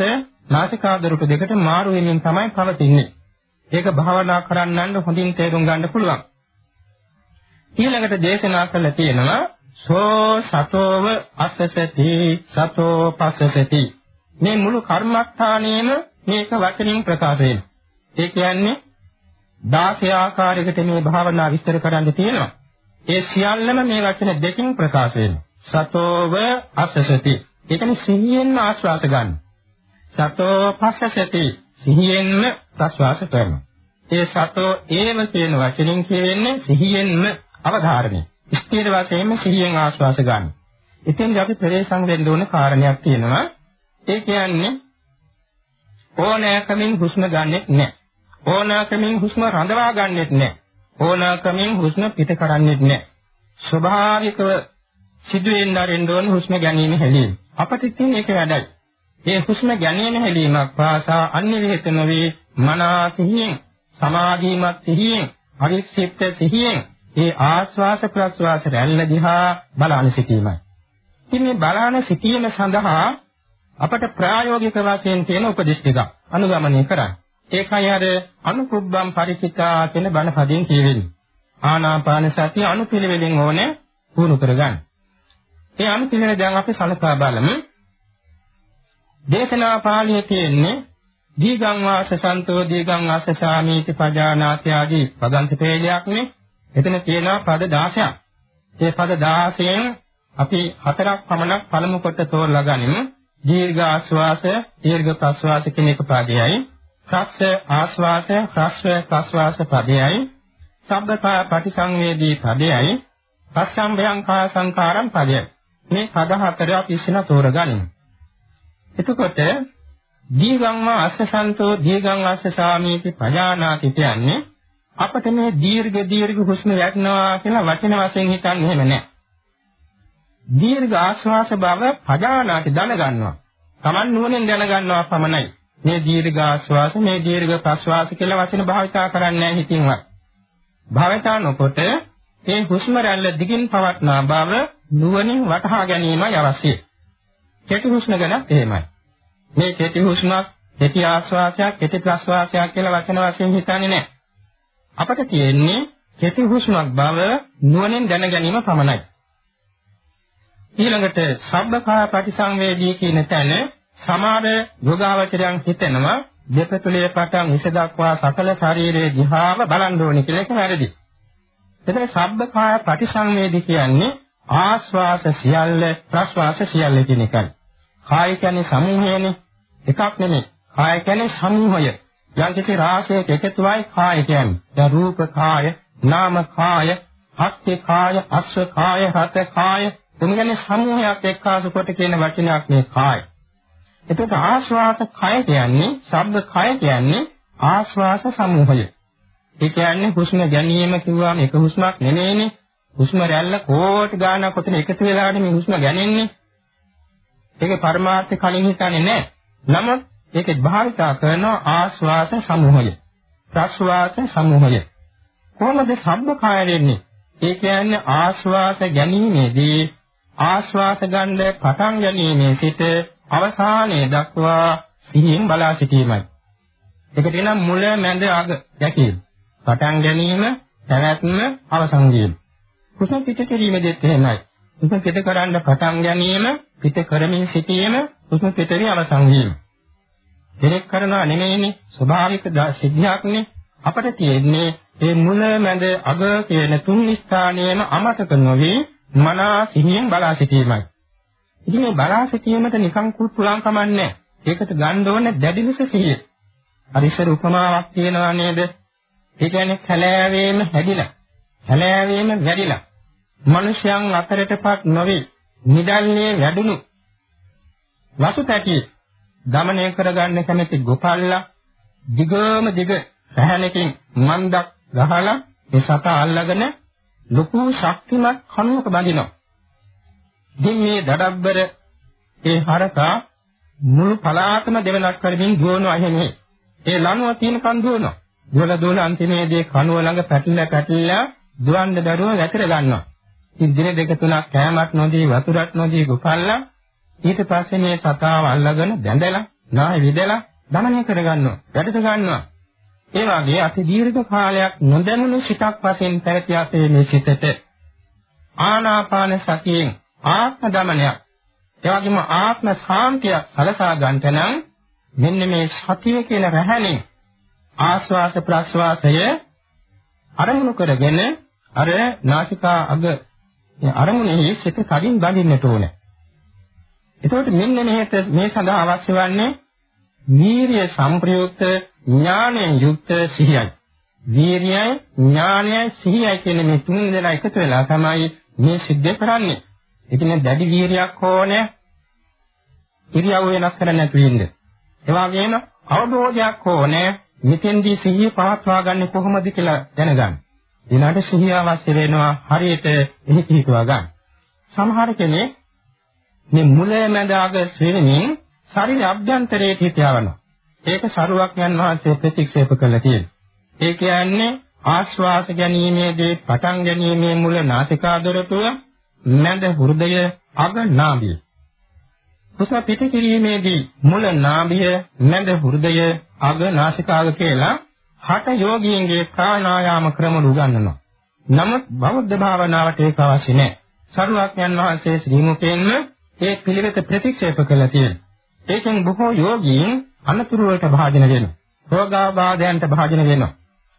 S1: නාසිකා දොරටු දෙකට මාරු වෙමින් තමයි පවතින්නේ. ඒක භාවනා කරන්නන්න හොඳින් තේරුම් ගන්න පුළුවන්. ඊළඟට දේශනා කළ තියෙනවා සෝ සතෝව අස්සසති සතෝ පස්සසති මේ මුළු කර්මස්ථානයේම මේක වචනින් ප්‍රකාශ වෙනවා. ඒ කියන්නේ 16 ආකාරයකට මේ භාවනා විස්තර කරන්න තියෙනවා. ඒ සියල්ලම මේ වචන දෙකකින් ප්‍රකාශ වෙනවා. සතෝව අස්සසති. ඒ කියන්නේ සිහියෙන්ම ආශ්වාස ගන්න. සතෝ පස්සසති. සිහියෙන්ම ප්‍රශ්වාස කරනවා. ඒ සතෝ ඒව කියන වචනෙන් කියන්නේ සිහියෙන්ම අවධාරණය. ස්ථිර වශයෙන්ම සිහියෙන් ආශ්වාස ගන්න. ඉතින් අපි ප්‍රවේශම් වෙන්න ඕන කාරණයක් තියෙනවා. ඒ කියන්නේ ඕනෑකමින් හුස්ම ගන්නෙත් නැහැ. ඕනෑකමින් හුස්ම රඳවා ගන්නෙත් නැහැ. ඕනෑකමින් හුස්ම පිට කරන්නෙත් නැහැ. ස්වභාවිකව සිදුවෙන්න ආරෙන්න ඕන හුස්ම ගැනීම හැලීම. අපිට තියෙන එක වැඩයි. ඒ හුස්ම ගැනීම හැලීමක් පාසා අන්‍ය විහෙත නොවේ මනා සිහියෙන් සමාධිමත් සිහියෙන් අරික්ෂිප්ත සිහියෙන් ඒ ආස්වාස ප්‍රස්වාස රැල්ල දිහා බලන සිටීමයි. ඉතින් මේ බලන සිටීම සඳහා අපට ප්‍රායෝගික වශයෙන් තියෙන උපදෙස් ටික අනුගමනය කරන්න. ඒකයි අර අනුකුබ්බම් පරිචිතා කියන බණ පදයෙන් කියවෙන්නේ. ආනාපාන සතිය අනුපිළිවෙලින් ඕනේ පුහුණු කරගන්න. ඒ අනුපිළිවෙල දැන් අපි සලකා බලමු. දේශනා පාළියේ තියෙන්නේ දීගං වාස සන්තෝ දීගං වාස සාමීති පජානාති ආදී පදන්ත පේලයක් නේ. එතන තියෙනවා පද 16ක්. ඒ පද 16න් අපි හතරක් පමණක් පළමු කොට තෝරලා ගනිමු. දීර්ඝ ආශ්වාස, දීර්ඝ ප්‍රශ්වාස කියන එක පදයයි. ක්‍රස්ස ආශ්වාස, ක්‍රස්ව ප්‍රශ්වාස පදයයි. සබ්බකා පටිසංවේදී පදයයි. පස්සම්භයං කා සංකාරම් පදයයි. මේ පද හතර අපි ඉස්සෙල්ලා තෝරගනිමු. එතකොට දීගං වා අස්සසන්තෝ දීගං අස්ස සාමීති පජානාති කියන්නේ අපිට මේ දීර්ඝ දීර්ඝ හුස්ම වැටෙනවා කියලා වචන වශයෙන් හිතන්නේ එහෙම නැහැ. දීර්ඝ ආශ්වාස බව පජානාති දැනගන්නවා. Taman නුවණින් දැනගන්නවා පමණයි. මේ දීර්ඝ ආශ්වාස මේ දීර්ඝ ප්‍රශ්වාස කියලා වචන භාවිතා කරන්නේ නැහැ හිතින්වත්. භාවිතා නොකොට මේ හුස්ම රැල්ල දිගින් පවත්නා බව නුවණින් වටහා ගැනීමයි අවශ්‍යයි. කෙටි හුස්ම ගැනත් එහෙමයි. මේ කෙටි හුස්මක්, කෙටි ආශ්වාසයක්, කෙටි ප්‍රශ්වාසයක් කියලා වචන වශයෙන් හිතන්නේ නැහැ. අපට තියෙන්නේ කෙටි හුස්මක් බව නුවණින් දැන ගැනීම පමණයි. ඊළඟට සබ්බකා ප්‍රතිසංවේදී කියන තැන සමාද යෝගාවචරයන් හිතනවා දෙපතුලේ පටන් හිස දක්වා සකල ශරීරයේ දිහාම බලන්න ඕනේ කියලා එක වැරදි. එතන සබ්බකාය ප්‍රතිසංවේදී කියන්නේ ආස්වාස සියල්ල ප්‍රස්වාස සියල්ල කියන එකයි. කාය කියන්නේ සමූහයනේ එකක් නෙමෙයි. කාය කියන්නේ සමූහය. යම්කිසි රාශියක එකතුවයි කාය කියන්නේ. දැන් රූප කාය, නාම කාය, හස්ත කාය, අස්ව කාය, හත කාය, එමුගන්නේ සමූහයක් එක්කාසු කොට කියන වචනයක් මේ කාය. එතකොට ආශ්වාස කය කියන්නේ, ශබ්ද කය කියන්නේ ආශ්වාස සමූහය. ඒ කියන්නේ හුස්ම ගැනීම කිව්වම එක හුස්මක් නෙමෙයිනේ. හුස්ම රැල්ල කෝටි ගාණක් ඔතන එකතු වෙලානේ මේ හුස්ම ගැනෙන්නේ. ඒක පරමාර්ථ කලින් හිතන්නේ නැහැ. නමුත් ඒකේ භාවිතා කරන ආශ්වාස සමූහය. ප්‍රශ්වාස සමූහය. කොහොමද සබ්බකාය වෙන්නේ? ඒ කියන්නේ ආශ්වාස ගැනීමේදී ආශ්වාස ගන්න පටන් ගැනීමේ සිට අවසානයේ දක්වා සිහියෙන් බලා සිටීමයි. ඒකට එනම් මුල මැද අග දැකීම. පටන් ගැනීම, පැවැත්ම, අවසන් වීම. කුසල පිට කිරීමේදීත් එහෙමයි. කුසල පිට කරන්න පටන් ගැනීම, පිට කරමින් සිටීම, කුසල පිටේ අවසන් වීම. දෙලෙක් කරනවා නෙමෙයිනේ ස්වභාවික සිද්ධියක්නේ අපට තියෙන්නේ මේ මුල මැද අග කියන තුන් ස්ථානයේම අමතක නොවි මනා සිහියෙන් බලා සිටීමයි. ඉතින් මේ බලා සිටීමට නිකන් කුතුලම් කමන්නේ. ඒකට ගන්න ඕනේ දැඩි ලෙස සිහිය. අර ඉස්සර උපමාවක් කියනවා නේද? ඒ කියන්නේ කැලෑවේම හැදිලා, කැලෑවේම වැඩිලා, මිනිසයන් අතරටපත් නොවේ, නිදල්නේ වැඩුණු වසුපැටි දමනය කරගන්න කැමති ගොපල්ලා දිගම දිග පැහැණකින් මන්දක් ගහලා ඒ සතා අල්ලගෙන ලොකු ශක්තිමත් කණුවක බඳිනවා. ඉතින් මේ දඩබ්බර ඒ හරකා මුළු පලාතම දෙවනක් කරමින් දුවනවා එහෙමයි. ඒ ලනුව තියෙනකන් දුවනවා. දුවලා දුවලා අන්තිමේදී කණුව ළඟ පැටලිලා පැටලිලා දුවන්න දරුව වැතිර ගන්නවා. ඉතින් දින දෙක තුනක් කෑමක් නොදී වතුරක් නොදී ගොපල්ලා ඊට පස්සේ මේ සතාව අල්ලගෙන බැඳලා නාය විදලා දමනය කරගන්නවා. වැඩට ගන්නවා. ඒ වගේ අති දීර්ඝ කාලයක් නොදැනුණු සිතක් වශයෙන් පැවති අපේ මේ සිතට ආනාපාන සතියෙන් ආත්ම දමනයක් එවැගේම ආත්ම ශාන්තිය සලසා ගන්නට නම් මෙන්න මේ සතිය කියන රැහැණින් ආස්වාස ප්‍රස්වාසය අරමුණු කරගෙන අර නාසිකා අග අරමුණෙහි සිත කලින් බඳින්නට ඕනේ. එතකොට මෙන්න මෙහෙට මේ සඳහා අවශ්‍ය වන්නේ වීරිය සම්ප්‍රයුක්ත ඥානයෙන් යුක්ත සිහියයි. වීරියයි ඥානයයි සිහියයි කියන මේ තුන් දෙනා එකතු වෙලා තමයි මේ සිද්ධ කරන්නේ. ඒ කියන්නේ දැඩි වීරියක් ඕනේ. ඉරියව් වෙනස් කරන්න නැතු වෙන්න. ඒ වගේම අවබෝධයක් ඕනේ. මෙතෙන්දී සිහිය පවත්වා ගන්න කොහොමද කියලා දැනගන්න. ඊළඟට සිහිය අවශ්‍ය වෙනවා හරියට එහි පිටවා ගන්න. සමහර කෙනෙක් මේ මුල මැද අග ශ්‍රේණියෙන් ශරීර අභ්‍යන්තරයේ හිත යවනවා. ඒක සරුවක්යන් වහන්සේ ප්‍රතික්ෂේප කළා තියෙනවා. ඒ කියන්නේ ආශ්වාස ගැනීමේදී පටන් ගැනීමේ මුල නාසිකා දොරටුව, මැද හෘදය, අග නාභිය. හුස්ම පිට කිරීමේදී මුල නාභිය, මැද හෘදය, අග නාසිකාග කියලා හට යෝගීන්ගේ ප්‍රාණායාම ක්‍රම උගන්වනවා. නමුත් බෞද්ධ භාවනාවට ඒක අවශ්‍ය නැහැ. සරුවක්යන් වහන්සේ ශ්‍රී මුකෙන්ම ඒ පිළිවෙත ප්‍රතික්ෂේප කළා තියෙනවා. ඒකෙන් බොහෝ යෝගීන් අනතුරු වලට භාජන වෙනවා. රෝගාබාධයන්ට භාජන වෙනවා.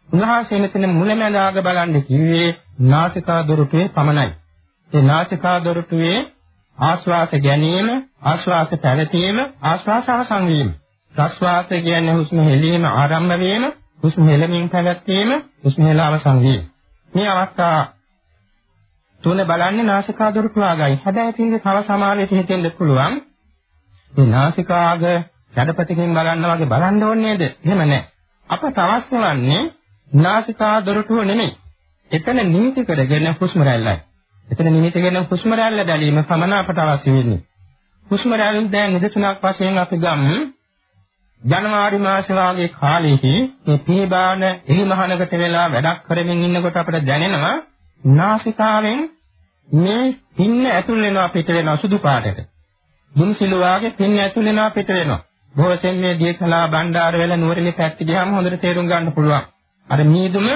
S1: උන්වහන්සේ මෙතන මුලැමැදාග බලන්න කිව්වේ නාසිකා දොරටුවේ පමණයි. ඒ නාසිකා දොරටුවේ ආශ්වාස ගැනීම, ආශ්වාස පැවතීම, ආශ්වාස අවසන් වීම. ප්‍රශ්වාස කියන්නේ හුස්ම හෙලීම ආරම්භ වීම, හුස්ම හෙලමින් පැවැත්වීම, හුස්ම හෙල අවසන් වීම. මේ අවස්ථා තුන බලන්නේ නාසිකා දොරටුව ආගයි. හැබැයි ඉතින් තව සමාවෙට හිතෙන්න පුළුවන්. මේ නාසිකාග ජඩපතිකින් බලන්න වගේ බලන්න ඕනේ නේද? එහෙම නැහැ. අපට අවශ්‍ය වන්නේ නාසිකා දොරටුව නෙමෙයි. එතන නිමිති කරගෙන හුස්ම රැල්ලයි. එතන නිමිති කරගෙන හුස්ම රැල්ල බැලීම පමණ අපට අවශ්‍ය වෙන්නේ. හුස්ම රැල්ල දැන් නිදසුනක් වශයෙන් අපි ගමු. ජනවාරි මාස වාගේ කාලෙකි මේ පීබාන එලිමහනකට වෙලා වැඩක් කරමින් ඉන්නකොට අපිට දැනෙනවා නාසිකාවෙන් මේ පින්න ඇතුල් වෙනවා පිට වෙනවා සුදු පාටට. දුම්සිලු වාගේ පින්න ඇතුල් වෙනවා පිට වෙනවා. බොහෝසෙන් මේ දීකලා බණ්ඩාර වෙල නුවරඑළිය පැත්ත ගියාම හොඳට තේරුම් ගන්න පුළුවන්. අර මීදුම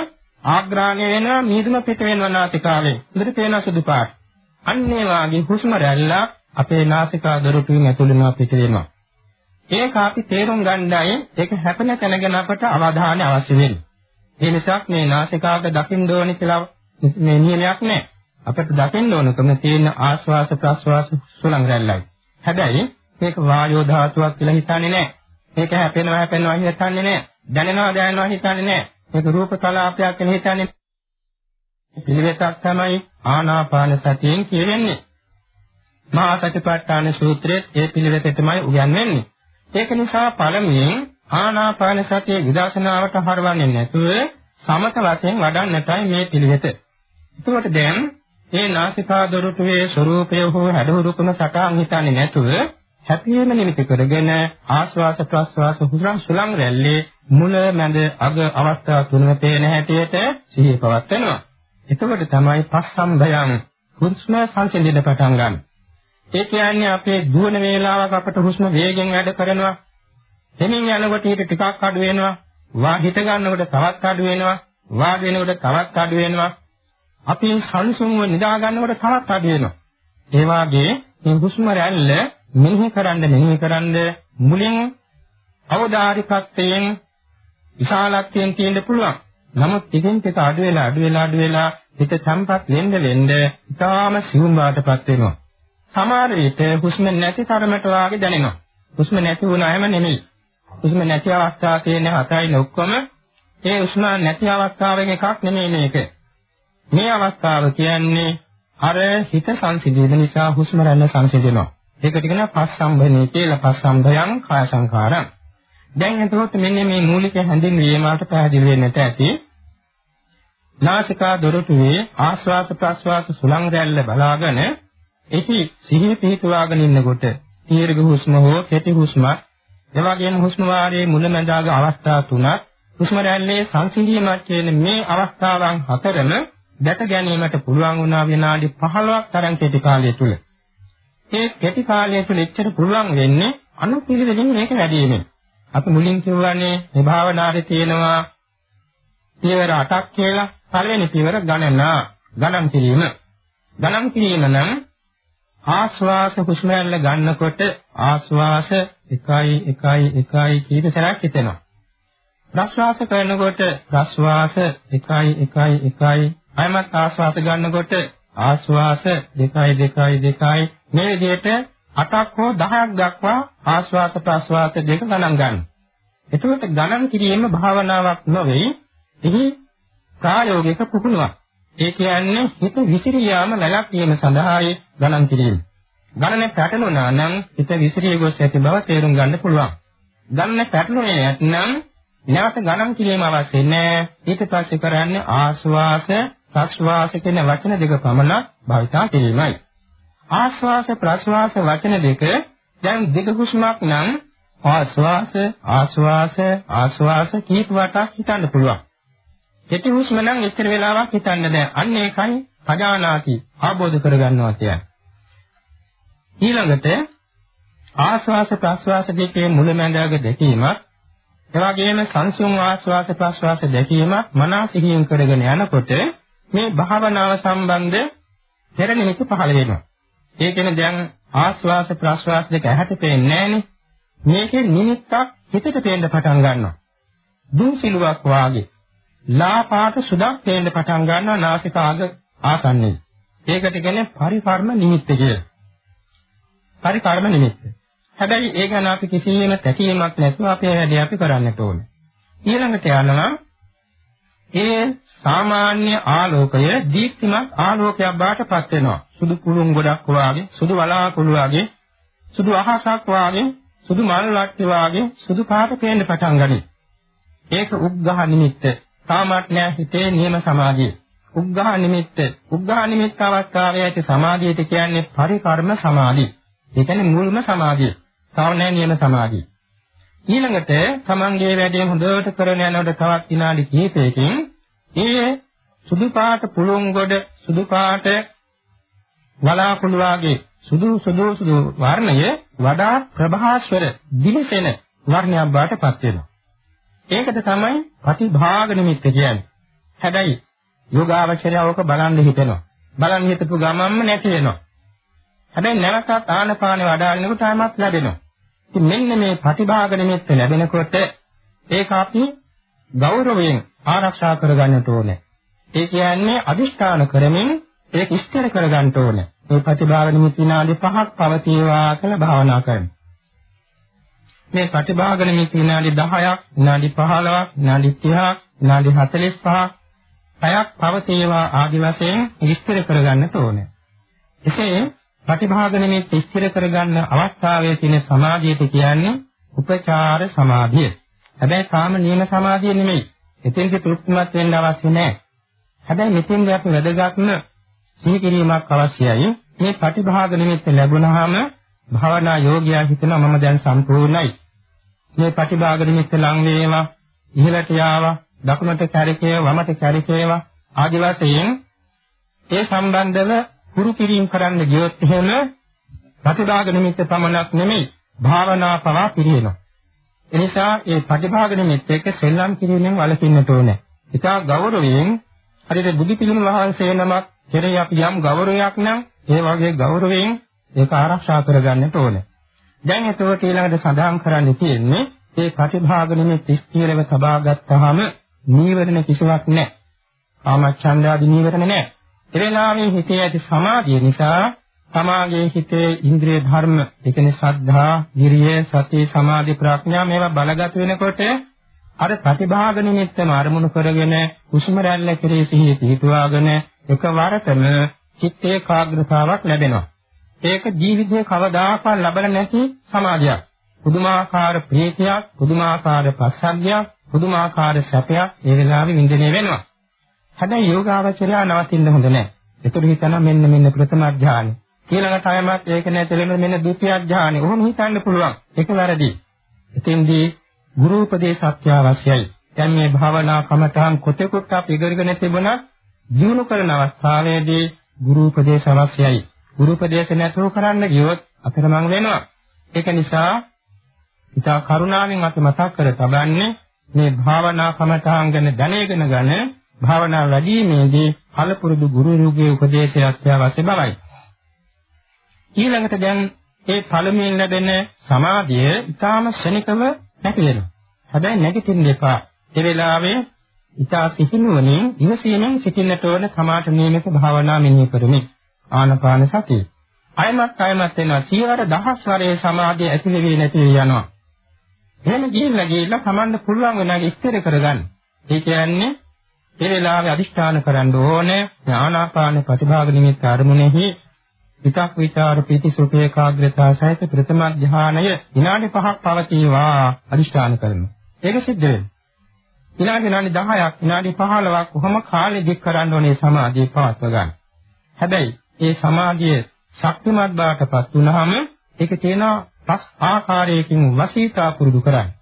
S1: ආග්‍රාණය වෙනවා මීදුම පිට වෙනවා නාසිකාවෙන්. හොඳට පේන සුදු පාට. අන්න ඒ වාගේ හුස්ම රැල්ල අපේ නාසිකා දොරටුවෙන් ඇතුල් වෙනවා පිට වෙනවා. ඒක අපි තේරුම් ගන්නයි ඒක හැපෙන තැන ගැන අපට අවධානය අවශ්‍ය වෙන්නේ. ඒ නිසා මේ නාසිකාග දකින්න ඕනේ කියලා මේ නියමයක් නැහැ. අපිට දකින්න ඕනකම තියෙන ආශ්වාස ප්‍රශ්වාස සුලං රැල්ලයි. හැබැයි මේක වායෝ ධාතුවක් කියලා හිතන්නේ නැහැ. මේක හැපෙනවා හැපෙනවා හිතන්නේ නැහැ. දැනෙනවා දැනෙනවා හිතන්නේ නැහැ. මේක රූප කලාපයක් කියලා හිතන්නේ. පිළිවෙතක් තමයි ආනාපාන සතියෙන් කියවෙන්නේ. මහා සතිපට්ඨාන සූත්‍රයේ ඒ පිළිවෙතටමයි උගන්වන්නේ. ඒක නිසා පළමුවෙන් ආනාපාන සතිය විදර්ශනාවට හරවන්නේ නැතුව සමත වශයෙන් වඩන්නටයි මේ පිළිවෙත. එතකොට දැන් මේ නාසිකා දොරටුවේ ස්වરૂපය හෝ හැඩහුරුකම සටහන් හිතන්නේ නැතුව හැපීම නිමිති කරගෙන ආශ්වාස ප්‍රශ්වාස හුස්ම සුලං රැල්ලේ මුල මැද අග අවස්ථා තුනම පේන හැටියට සිහිය පවත්වනවා. එතකොට තමයි පස්සම්භයං හුස්ම සංසිඳෙන්න පටන් ගන්න. ඒ කියන්නේ අපේ දුවන වේලාවක අපට හුස්ම වේගෙන් වැඩ කරනවා. දෙමින් යනකොට ඊට ටිකක් අඩු වෙනවා. වා හිත ගන්නකොට තවත් අඩු වෙනවා. වාඩ වෙනකොට තවත් අඩු වෙනවා. අපි සංසුන්ව නිදා ගන්නකොට තවත් අඩු වෙනවා. ඒ වාගේ මේ හුස්ම රැල්ල මෙනෙහි කරන්න මෙනෙහි කරන්න මුලින් අවදාරිකත්වයෙන් විශාලත්වයෙන් තියෙන්න පුළුවන්. නමුත් ටිකෙන් ටික අඩු වෙලා අඩු වෙලා අඩු වෙලා හිත සම්පත් වෙන්න වෙන්න ඊටාම සිවුම් බාටපත් වෙනවා. සමහර විට හුස්ම නැති තරමට වාගේ දැනෙනවා. හුස්ම නැති වුණාම නෙමෙයි. හුස්ම නැති අවස්ථා තියෙන හතයි ඔක්කොම ඒ හුස්ම නැති අවස්ථාවෙන් එකක් නෙමෙයි මේක. මේ අවස්ථාව කියන්නේ අර හිත සංසිඳීම නිසා හුස්ම රැල්ල සංසිඳෙනවා. ඒකට කියනවා පස්සම්බනේ කියලා පස්සම්බයං කාය සංඛාරං. දැන් එතකොට මෙන්න මේ මූලික හැඳින්වීම වලට පැහැදිලි වෙන්නට ඇති. නාසිකා දොරටුවේ ආශ්වාස ප්‍රශ්වාස සුලං රැල්ල බලාගෙන එහි සිහිය පිහිටුවාගෙන ඉන්නකොට දීර්ඝ හුස්ම හෝ කෙටි හුස්ම එවැගේම හුස්ම වාරයේ මුලැමැදාග අවස්ථා තුනක් හුස්ම රැල්ලේ සංසිඳීමක් කියන මේ අවස්ථාවන් හතරම දැක ගැනීමට පුළුවන් වුණා විනාඩි 15ක් තරම් කෙටි කාලය තුල. මේ කෙටි කාලය තුල එච්චර පුළුවන් වෙන්නේ අනුපිළිවෙලින් මේක වැඩි වෙනවා. අපි මුලින් කියවන්නේ මේ භාවනාවේ තියෙනවා පියවර 8ක් කියලා. පළවෙනි පියවර ගණනා ගණන් කිරීම. ගණන් කිරීම නම් ආශ්වාස හුස්ම රැල්ල ගන්නකොට ආශ්වාස 1 1 1 කීප සැරයක් හිතෙනවා. ප්‍රශ්වාස කරනකොට ප්‍රශ්වාස 1 1 1 අයමත් ආශ්වාස ගන්නකොට ආශ්වාස 2 2 2 මේ විදිහට 8ක් හෝ 10ක් දක්වා ආශ්වාස ප්‍රශ්වාස දෙක ගණන් ගන්න. එතකොට ගණන් කිරීම භාවනාවක් නොවේ. එහි ප්‍රායෝගික පුහුණුවක්. ඒ කියන්නේ හිත විසිරී යාම වැළක් වීම සඳහායි ගණන් කිරීම. ගණන පැටලුණා නම් හිත විසිරී ගොස් ඇති බව තේරුම් ගන්න පුළුවන්. ගණන පැටලුනේ නැත්නම් නැවත ගණන් කිරීම අවශ්‍ය නැහැ. ඊට පස්සේ කරන්නේ ආශ්වාස ප්‍රශ්වාස කියන වචන දෙක පමණක් භාවිතා කිරීමයි. ආශ්වාස ප්‍රශ්වාස වචන දෙක දැන් දෙක හුස්මක් නම් ආශ්වාස ආශ්වාස ආශ්වාස කීප වටක් හිතන්න පුළුවන්. කෙටි හුස්ම නම් එච්චර වෙලාවක් හිතන්න බෑ. අන්න ඒකයි පජානාති ආબોධ කරගන්නවා කියන්නේ. ඊළඟට ආශ්වාස ප්‍රශ්වාස දෙකේ මුලැමැදාග දැකීමත් එවාගෙම සංසුන් ආශ්වාස ප්‍රශ්වාස දැකීමත් මනසිහියෙන් කරගෙන යනකොට මේ භාවනාව සම්බන්ධ පෙර නිමිති පහළ වෙනවා. ඒ කියන්නේ දැන් ආස්වාස ප්‍රස්වාස දෙක ඇහැට පේන්නේ නැහනේ. මේකේ නිමිත්තක් හිතට පේන්න පටන් ගන්නවා. දුම් සිලුවක් වාගේ. ලා පාට සුදක් පේන්න පටන් ගන්නවා නාසිකාග ආසන්නයේ. ඒකට කියන්නේ පරිකර්ම නිමිත්ත කියලා. පරිකර්ම නිමිත්ත. හැබැයි ඒ ගැන අපි කිසිම තැකීමක් නැතුව අපේ වැඩේ අපි කරන්නට ඕනේ. ඊළඟට යනවා ඒ සාමාන්‍ය ආලෝකය දීප්තිමත් ආලෝකයක් බවට පත් වෙනවා. සුදු කුළුන් ගොඩක් වාගේ, සුදු වලාකුළු වාගේ, සුදු අහසක් වාගේ, සුදු මල් ලට්ටි වාගේ සුදු පාට පේන්න පටන් ගනී. ඒක උග්ඝහ නිමිත්ත. තාමත් නෑ හිතේ නියම සමාධිය. උග්ඝහ නිමිත්ත. උග්ඝහ නිමිත්ත අවස්ථාවේ ඇති සමාධියට කියන්නේ පරිකර්ම සමාධිය. ඒ කියන්නේ මුල්ම සමාධිය. තාම නෑ නියම සමාධිය. ඊළඟට තමන්ගේ වැඩේ හොඳට කරගෙන යනකොට තවත් විනාඩි කිහිපයකින් ඒ සුදු පාට පුළුන් ගොඩ සුදු පාට වලාකුළු වාගේ සුදු සුදු සුදු වර්ණය වඩා ප්‍රභාස්වර දිලිසෙන වර්ණයක් බවට පත් වෙනවා. ඒකට තමයි ප්‍රතිභාග නිමිත්ත කියන්නේ. හැබැයි යෝගාවචරයවක බලන්න හිතෙනවා. බලන්න හිතපු ගමන්ම නැති වෙනවා. හැබැයි නැවතත් ආනපානෙ වඩාගෙනකොට ආමත් ලැබෙනවා. ඉතින් මෙන්න මේ ප්‍රතිභාග නිමිත්ත ලැබෙනකොට ඒක අපි ගෞරවයෙන් ආරක්ෂා කරගන්නට ඕනේ. ඒ කියන්නේ අදිෂ්ඨාන කරමින් ඒක ඉස්තර කරගන්න ඕනේ. මේ ප්‍රතිභාග නිමිත්ත විනාඩි 5ක් පවතිවා කියලා භාවනා කරනවා. මේ ප්‍රතිභාග නිමිත්ත විනාඩි 10ක්, විනාඩි 15ක්, විනාඩි 30ක්, විනාඩි 45ක් පැයක් පවතිවා ආදි වශයෙන් ඉස්තර කරගන්නට ඕනේ. එසේ ප්‍රතිභාග නිමිත්ත ස්ථිර කරගන්න අවස්ථාවේ තියෙන සමාධියට කියන්නේ උපචාර සමාධිය. හැබැයි කාම නියම සමාධිය නෙමෙයි. එතෙන්ද තෘප්තිමත් වෙන්න අවශ්‍ය නැහැ. හැබැයි මෙතෙන්ද අපි වැදගත්ම සිහි කිරීමක් අවශ්‍යයි. මේ ප්‍රතිභාග නිමිත්ත ලැබුණාම භාවනා යෝගියා හිතනවා මම දැන් සම්පූර්ණයි. මේ ප්‍රතිභාග නිමිත්ත ලං වේවා, ඉහළට යාවා, දකුණට කැරකේව, වමට කැරකේව ආදි වශයෙන් ඒ සම්බන්ධව පුරු කිරීම කරන්න ගියොත් එහෙම ප්‍රතිභාග නිමිත්ත පමණක් නෙමෙයි භාවනා පවා පිළිවෙනවා. එනිසා ඒ ප්‍රතිභාග නිමිත්ත එක්ක සෙල්ලම් කිරීමෙන් වළකින්නට ඕනේ. ඉතා ගෞරවයෙන් හරියට බුදු පිළිම වහන්සේ නමක් කෙරෙහි අපි යම් ගෞරවයක් නම් ඒ වගේ ගෞරවයෙන් ඒක ආරක්ෂා කරගන්නට ඕනේ. දැන් එතකොට ඊළඟට සඳහන් කරන්න තියෙන්නේ මේ ප්‍රතිභාග නිමිත්ත ස්ථිරව තබා ගත්තාම නීවරණ කිසිවක් නැහැ. කාමච්ඡන්දාදී නීවරණ නැහැ. ඒ වෙලාවේ හිතේ ඇති සමාධිය නිසා තමාගේ හිතේ ඉන්ද්‍රිය ධර්ම, ඒ කියන්නේ ශ්‍රද්ධා, විරිය, සති, සමාධි, ප්‍රඥා මේවා බලගත වෙනකොට අර ප්‍රතිභාග නිමිත්තම අරමුණු කරගෙන කුසුම රැල්ල කෙරෙහි සිහිය පිහිටුවාගෙන එකවරටම චිත්ත ඒකාග්‍රතාවක් ලැබෙනවා. ඒක ජීවිතේ කවදාකවත් ලබල නැති සමාධියක්. පුදුමාකාර ප්‍රීතියක්, පුදුමාකාර පස්සද්ධියක්, පුදුමාකාර සැපයක් ඒ වෙලාවේ විඳිනේ වෙනවා. හැබැයි යෝගාවචරය නවතින්න හොඳ නැහැ. ඒතර හිතන මෙන්න මෙන්න ප්‍රථම අධ්‍යානෙ. ඊළඟට අයමත් ඒක නැතිලෙම මෙන්න ဒုတိ ය අධ්‍යානෙ. ඔහොම හිතන්න පුළුවන්. ඒක වැරදි. එතෙන්දී ගුරු උපදේශ අත්‍යවශ්‍යයි. දැන් මේ භාවනා කමඨාන් කොතෙකුත් අපි ඉගෙනගෙන තිබුණා දිනු කරන අවස්ථාවේදී ගුරු උපදේශ අවශ්‍යයි. ගුරු උපදේශ නැතුව කරන්න ගියොත් අතරමං වෙනවා. ඒක නිසා ඉතා කරුණාවෙන් අපි මතක් කර තබන්නේ මේ භාවනා කමඨාන් ගැන දැනගෙන ගන්න භාවනා වැඩිීමේදී කලපුරුදු ගුරුරුගේ උපදේශය අත්‍යවශ්‍ය බවයි. ඊළඟට දැන් ඒ පළමුවෙන් ලැබෙන සමාධිය ඊටාම ශනිකව නැති වෙනවා. හැබැයි නැගිටින්න එපා. ඒ වෙලාවේ ඊටා සිහිනුවණින් ඉවසීමෙන් සිටින්නට ඕන සමාත නියමිත භාවනා මෙනෙහි කරමින් ආනපාන සතිය. අයමත් අයමත් වෙනවා සියවර දහස් වරේ සමාධිය ඇති වෙවි නැති යනවා. එහෙම ගිහිල්ලා ගිහිල්ලා Tamanne පුළුවන් වෙනාගේ ස්ථිර කරගන්න. ඒ කියන්නේ ඒ වෙලාවේ අදිෂ්ඨාන කරන්න ඕනේ ආනාපාන ප්‍රතිභාග නිමිත්ත අරමුණෙහි විතක් විචාර ප්‍රීති සුඛ ඒකාග්‍රතාව සහිත ප්‍රථම ධානය විනාඩි 5ක් පවතිවා අදිෂ්ඨාන කරනවා. ඒක සිද්ධ වෙනවා. විනාඩි විනාඩි 10ක් විනාඩි 15ක් කොහොම කාලෙ දික් කරන්න ඕනේ සමාධිය පවත්ව ගන්න. හැබැයි ඒ සමාධිය ශක්තිමත් බවටපත් වුනහම ඒක තියෙනවා පස් ආකාරයකින් වසීතා පුරුදු කරන්නේ.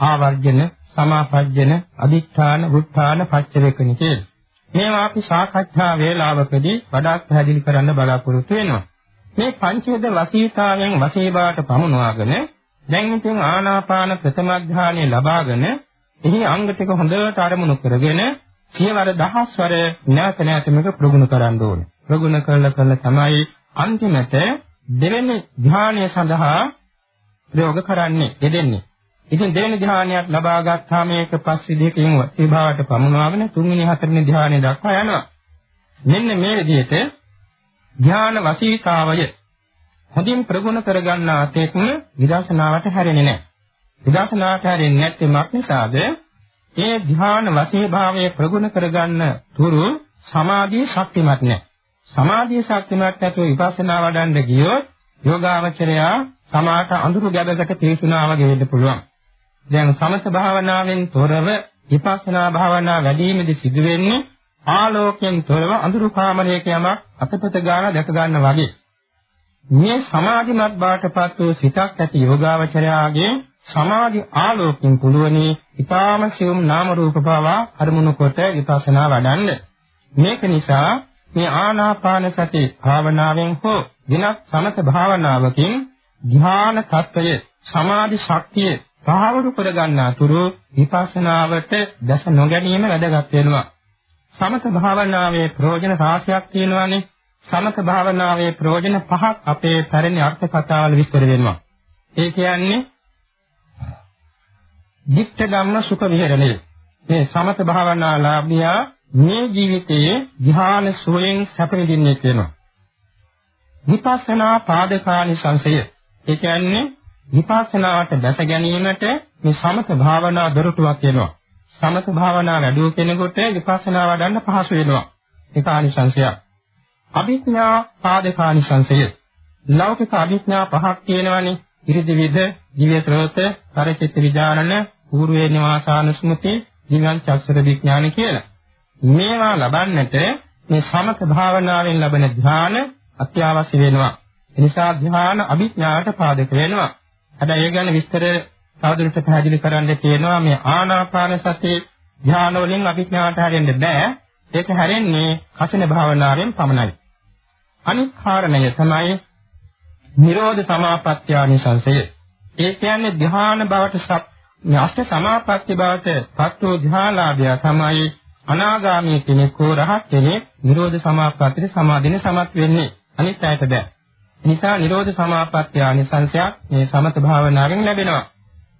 S1: ආවර්ජන, සමාපජ්ජන, අදිඨාන, වුත්ථාන, පච්චවේකණ කියලා. මේවා අපි සාකච්ඡා වේලාවකදී වඩාත් පැහැදිලි කරන්න බලාපොරොත්තු වෙනවා. මේ පංචේද වසීතාවෙන් වසීබාට පමුණවාගෙන දැන් ඉතින් ආනාපාන ප්‍රථම ධානය ලබාගෙන එහි අංග ටික හොඳට අරමුණු කරගෙන සියවර දහස් වර නැවත නැවත මේක ප්‍රගුණ කරන්න ඕනේ. ප්‍රගුණ කළ කළ තමයි අන්තිමට දෙවෙනි ධානය සඳහා ප්‍රයෝග කරන්නේ, යෙදෙන්නේ. ඉතින් දෙවෙනි ධානයක් ලබා ගත්තාම ඒක පස්සේ දෙකකින් විභාවට පමුණවාගෙන තුන්වෙනි හතරවෙනි ධානය දක්වා යනවා. මෙන්න මේ විදිහට ධාන වශීතාවය හොඳින් ප්‍රගුණ කරගන්නා තෙක්ම විදර්ශනාවට හැරෙන්නේ නැහැ. විදර්ශනාවට හැරෙන්නේ නැත්නම් මක් නිසාද? ඒ ධාන වශීභාවය ප්‍රගුණ කරගන්න තුරු සමාධිය ශක්තිමත් නැහැ. සමාධිය ශක්තිමත් නැතුව විපස්සනා වඩන්න ගියොත් යෝගාවචරයා සමාත අඳුරු ගැබකට තේසුනා වගේ වෙන්න පුළුවන්. දැන් සමත භාවනාවෙන් තොරව විපස්සනා භාවනා වැඩිමේදී සිදු වෙන්නේ ආලෝකයෙන් තොරව අඳුරු කාමරයක යමක් අතපත ගාන දැක ගන්න වගේ. මේ සමාධිමත් බාටපත් වූ සිතක් ඇති යෝගාවචරයාගේ සමාධි ආලෝකයෙන් පුළුවනි ඊටාම සියුම් නාම රූප භාව අරමුණු කොට විපස්සනා වඩන්න. මේක නිසා මේ ආනාපාන සති භාවනාවෙන් හෝ දිනක් සමත භාවනාවකින් ධ්‍යාන tattvaye සමාධි ශක්තිය සාහවරු කරගන්නා තුරු විපස්සනාවට දැස නොගැනීම වැදගත් වෙනවා. සමත භාවනාවේ ප්‍රයෝජන රාශියක් තියෙනවානේ. සමත භාවනාවේ ප්‍රයෝජන පහක් අපේ පැරණි අර්ථ කතාවල විස්තර වෙනවා. ඒ කියන්නේ ධිට්ඨ ධම්ම සුඛ විහරණය. මේ සමත භාවනාලාභියා මේ ජීවිතයේ ධ්‍යාන සුවයෙන් සැප විඳින්නේ කියනවා. විපස්සනා පාදකානි සංසය. ඒ කියන්නේ විපස්සනාවට දැස ගැනීමට මේ සමත භාවනා දොරටුවක් වෙනවා. සමත භාවනා වැඩුව කෙනෙකුට විපස්සනා වඩන්න පහසු වෙනවා. ඒක ආනිසංශයක්. අභිඥා පාදකානිසංශය. ලෞකික අභිඥා පහක් තියෙනවානේ. ඉරිදිවිද, දිව්‍ය ශ්‍රෝත, පරිචිත්ත විඥානන, పూర్වේ නිවාසාන ස්මෘති, දිව්‍යං චක්ෂර විඥාන කියලා. මේවා ලබන්නට මේ සමත භාවනාවෙන් ලබන ධ්‍යාන අත්‍යවශ්‍ය වෙනවා. එනිසා ධ්‍යාන අභිඥාට පාදක වෙනවා. හැබැයි ඒ ගැන විස්තර තවදුරටත් පැහැදිලි කරන්න තියෙනවා මේ ආනාපාන සති ධ්‍යාන වලින් අභිඥාට හැරෙන්න බෑ. ඒක හැරෙන්නේ කසින භාවනාවෙන් පමණයි. අනිත් කාරණය තමයි නිරෝධ සමාපත්‍යානිසංසය. ඒ කියන්නේ ධ්‍යාන බවට අෂ්ට සමාපatti බවට පත් වූ ධ්‍යාලාභය තමයි අනාගාමී කෙනෙක් හෝ රහත් කෙනෙක් නිරෝධ සමාපත්තියට සමාදින සමත් වෙන්නේ. අනිත් අයට බෑ. නිසා නිරෝධ සමාපත්‍යානිසංසයක් මේ සමත භාවනාවෙන් ලැබෙනවා.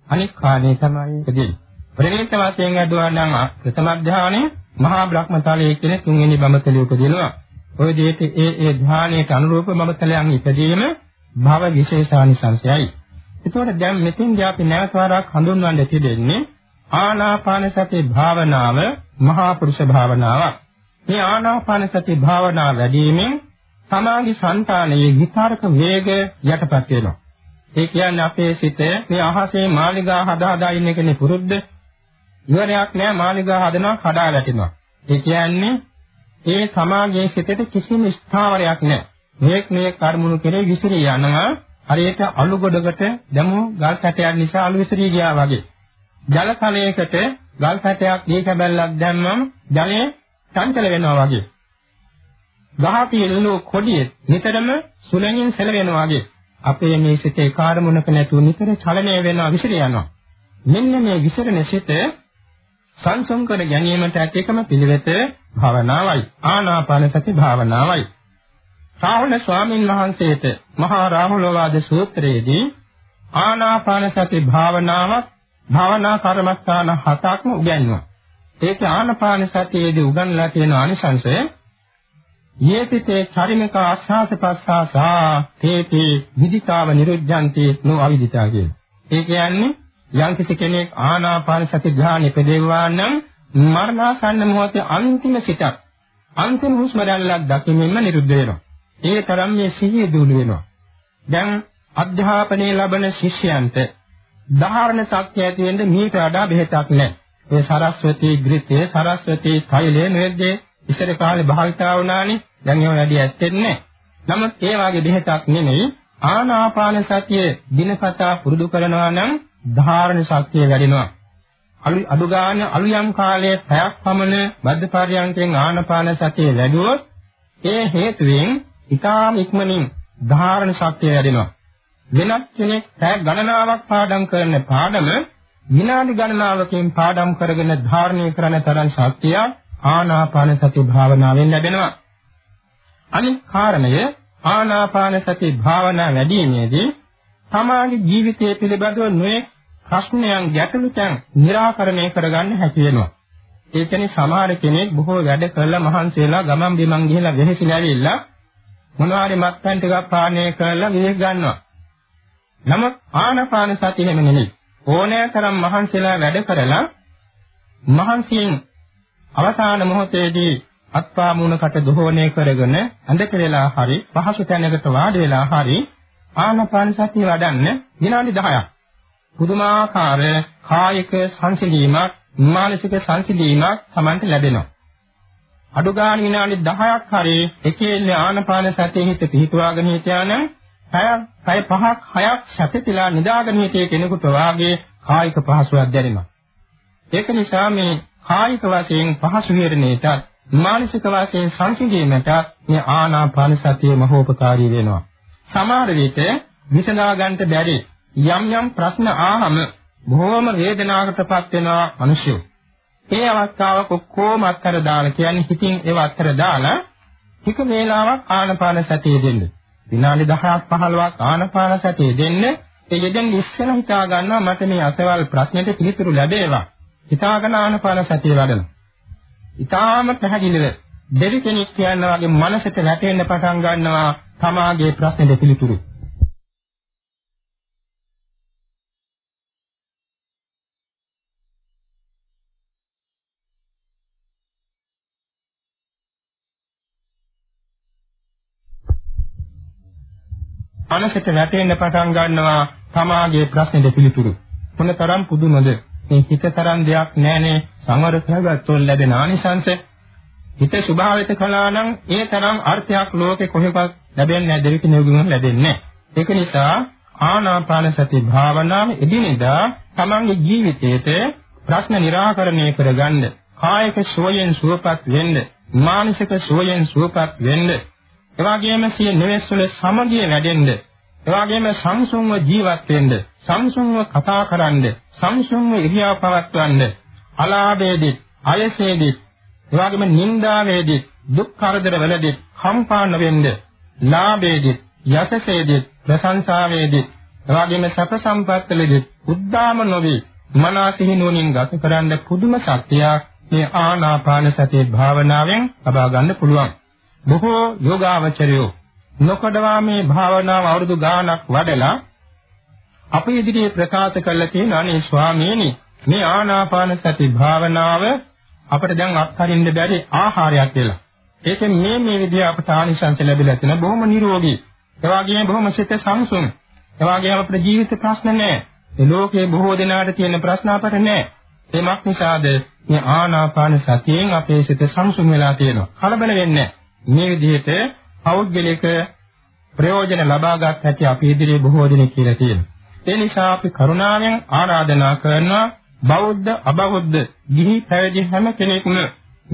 S1: අනිත් කාරණේ තමයි දෙන්නේ. ප්‍රණීත වශයෙන් අදුවා නම් ප්‍රථම ධානයේ මහා බ්‍රහ්මතලයේ කියන තුන්වෙනි බඹතලයේ උපදිනවා. ඔය දෙයට ඒ ඒ ධානයට අනුරූප බඹතලයන් ඉපදීම භව විශේෂානිසංසයයි. ඒතකොට දැන් මෙතෙන්දී අපි නැවත වරක් හඳුන්වන්න තියදෙන්නේ ආනාපාන සති භාවනාව මහා පුරුෂ භාවනාවක්. මේ ආනාපාන සති භාවනාව වැඩිමෙන් සමාධි సంతානයේ විතරක වේග යටපත් වෙනවා. ඒ කියන්නේ අපේ සිත මේ අහසේ මාලිගා හදා හදා ඉන්න කෙනේ පුරුද්ද ඉවරයක් නෑ මාලිගා හදනවා කඩා වැටෙනවා. ඒ කියන්නේ ඒ සමාගයේ සිතට කිසිම ස්ථාවරයක් නෑ. මේක මේ කර්මුණු කෙරේ විසිරී යනවා. හරියට අලු ගොඩකට දැමු ගල් කැටයක් නිසා අලු විසිරී ගියා වගේ. ජල කලයකට ගල් කැටයක් දී කැබැල්ලක් දැම්මම ජලය චංචල වෙනවා වගේ. ගහක එල්ලෝ කොඩිය නිතරම සුළඟින් සැලවෙනවා වගේ. අපේ මේ සිතේ කාර්මුණක නැතුව නිතර චලනය වෙනවා විසිර යනවා. මෙන්න මේ විසිරෙන සිත සංසම් කර ගැනීමට ඇතිකම පිළිවෙත භාවනාවයි. ආනාපාන සති භාවනාවයි. රාහුල ස්වාමීන් වහන්සේට මහා රාහුලවාද සූත්‍රයේදී ආනාපාන සති භාවනාවක් භාවනා කර්මස්ථාන හතක්ම උගන්වනවා. ඒක ආනාපාන සතියේදී උගන්ලා තියෙන අනිසංශය යේතිතේ චරිමක ආස්වාස ප්‍රස්වාසා තේති විදිකාව නිරුද්ධಂತಿ නෝ අවිදිතා කියන. ඒ කියන්නේ යම් කෙනෙක් ආනාපාන සති ධ්‍යානෙ පෙදෙවවා නම් මරණාසන්න මොහොතේ අන්තිම සිතක් අන්තිම හුස්ම රැල්ලක් දකිමින්ම නිරුද්ධ වෙනවා. ඒ තරම් මේ සිහිය දුණු වෙනවා. දැන් අධ්‍යාපනයේ ලබන ශිෂ්‍යයන්ට ධාරණ ශක්තිය ඇති වෙන්න මීට වඩා බෙහෙතක් නැහැ. ඒ සරස්වතී ග්‍රිතේ සරස්වතී තෛලය නේද ඉස්සර කාලේ භාවිතා වුණානේ. දැන් ඒව වැඩි ඇත්තෙත් නැහැ. නමුත් ඒ වාගේ බෙහෙතක් නෙමෙයි ආනාපාන සතිය දිනපතා පුරුදු කරනවා නම් ධාරණ ශක්තිය වැඩෙනවා. අලු අඩු ගන්න අලු යම් කාලයේ පැයක් පමණ බද්ධ පරියන්කෙන් ආනාපාන සතිය වැඩුවොත් ඒ හේතුවෙන් ඊටාම ඉක්මනින් ධාරණ ශක්තිය වැඩෙනවා. වෙනත් කෙනෙක් පැය ගණනාවක් පාඩම් කරන පාඩම විනාඩි ගණනාවකින් පාඩම් කරගෙන ධාරණය කරන තරම් ශක්තිය ආනාපාන සති භාවනාවෙන් ලැබෙනවා. අනිත් කාරණය ආනාපාන සති භාවනා වැඩිීමේදී තමාගේ ජීවිතය පිළිබඳව නොයෙක් ප්‍රශ්නයන් ගැටලු තැන් निराකරණය කරගන්න හැකි වෙනවා. ඒ කියන්නේ සමහර කෙනෙක් බොහෝ වැඩ කළා මහන්සි වෙලා ගමන් බිමන් ගිහිලා වෙහෙසිලා ඇවිල්ලා මොනවාරි මත්පැන් ටිකක් පානය කරලා විවේක ගන්නවා. නමුත් ආනාපාන සතිය හැම නෙමෙයි. ඕනෑතරම් මහන්සිලා වැඩ කරලා මහන්සියෙන් අවසාන මොහොතේදී අත්පා මූණකට දෝහණය කරගෙන ඇඳක වෙලා හරි පහසු තැනකට වාඩි වෙලා හරි ආනාපාන සතිය වඩන්න විනාඩි 10ක් පුදුමාකාර කායික සංසිඳීමක් මානසික සංසිඳීමක් Tamanට ලැබෙනවා. අඩු ගන්න විනාඩි 10ක් හරි එකේල්ල ආනාපාන සතිය හිත පිහිටුවාගෙන හිටියානම් පැය පැය 5ක් 6ක් සැපතිලා නිදාගෙන හිටිය කෙනෙකුට වාගේ කායික පහසුවක් දැනෙනවා. ඒක නිසා මේ කායික වශයෙන් පහසු විහරණයටත් මානසික වශයෙන් සංසිඳීමට මේ ආනාපාන සතිය මහෝපකාරී වෙනවා. සමහර විට විසඳා ගන්නට බැරි යම් යම් ප්‍රශ්න ආවම බොහෝම වේදනාවකටපත් වෙනවා මිනිස්සු. ඒ අවස්ථාවක ඔක්කොම අත්තර දාලා කියන්නේ හිතින් ඒව අත්තර දාලා ටික වේලාවක් ආනාපාන සතිය දෙන්න. විනාඩි 10ක් 15ක් ආනාපාන සතිය දෙන්න. ඒ යෙදෙන ඉස්සෙල්ලා හිතා ගන්නවා මට මේ අසවල් ප්‍රශ්නෙට පිළිතුරු ලැබේවා. හිතාගෙන ආනාපාන සතිය වඩනවා. ඊටාම පැහැදිලිව දෙවි කෙනෙක් කියන වගේ මනසට වැටෙන්න පටන් ගන්නවා තමාගේ ප්‍රශ්නෙට පිළිතුරු. මනසට වැටෙන්න පටන් ගන්නවා තමාගේ ප්‍රශ්නෙට පිළිතුරු. මොනතරම් පුදුමද? මේ හිත තරම් දෙයක් නැහනේ. සංවර කරගත්තොත් ලැබෙන ආනිසංශ. හිත ස්වභාවයට කළා නම් ඒ තරම් අර්ථයක් ලෝකේ කොහෙවත් ලැබෙන්නේ නැහැ. දෙවිත නියෝගුණ ලැබෙන්නේ නැහැ. ඒක නිසා ආනාපාන සති භාවනාව එදිනෙදා තමන්ගේ ජීවිතයේ ප්‍රශ්න निराකරණය කරගන්න කායික සුවයෙන් සුවපත් වෙන්න මානසික සුවයෙන් සුවපත් වෙන්න එවාගෙම සිය නිවෙස් වල සමගිය වැඩෙන්න එවාගෙම සංසුන්ව ජීවත් වෙන්න සංසුන්ව කතා කරන්න සංසුන්ව ඉරියව් පවත්වන්න අලාභයේදී අයසේදී එවාගෙම නිന്ദාවේදී දුක් කරදර වලදී කම්පා නොවෙන්න ලාභයේදී යසසේදී ප්‍රශංසාවේදී එවාගෙම සැප සම්පත්වලදී උද්දාම නොවේ මනසිහිනුවණින් ගත කරන්න පුදුම ශක්තියක් මේ ආනාපාන සතිය භාවනාවෙන් ලබා ගන්න පුළුවන්. බොහෝ යෝගාවචරයෝ නොකඩවා මේ භාවනාව අවුරුදු ගාණක් වඩලා අපේ ඉදිරියේ ප්‍රකාශ කළ තියෙන අනේ ස්වාමීනි මේ ආනාපාන සති භාවනාව අපිට දැන් අත්හරින්න බැරි ආහාරයක් කියලා. ඒකෙන් මේ මේ විදිහ අපට ආනිසංස ලැබිලා තියෙන බොහොම නිරෝගී. ඒ වගේම බොහොම සිත සංසුන්. ඒ වගේම අපේ ජීවිත ප්‍රශ්න නැහැ. මේ ලෝකේ බොහෝ දෙනාට තියෙන ප්‍රශ්න අපට නැහැ. එමක් නිසාද මේ ආනාපාන සතියෙන් අපේ සිත සංසුන් වෙලා තියෙනවා. කලබල වෙන්නේ මේ විදිහට පෞද්ගලික ප්‍රයෝජන ලබාගත් හැටි අපි ඉදිරියේ බොහෝ දෙනෙක් කියලා තියෙනවා. ඒ නිසා අපි කරුණාවෙන් ආරාධනා කරනවා බෞද්ධ අබෞද්ධ ගිහි පැවිදි හැම කෙනෙකුම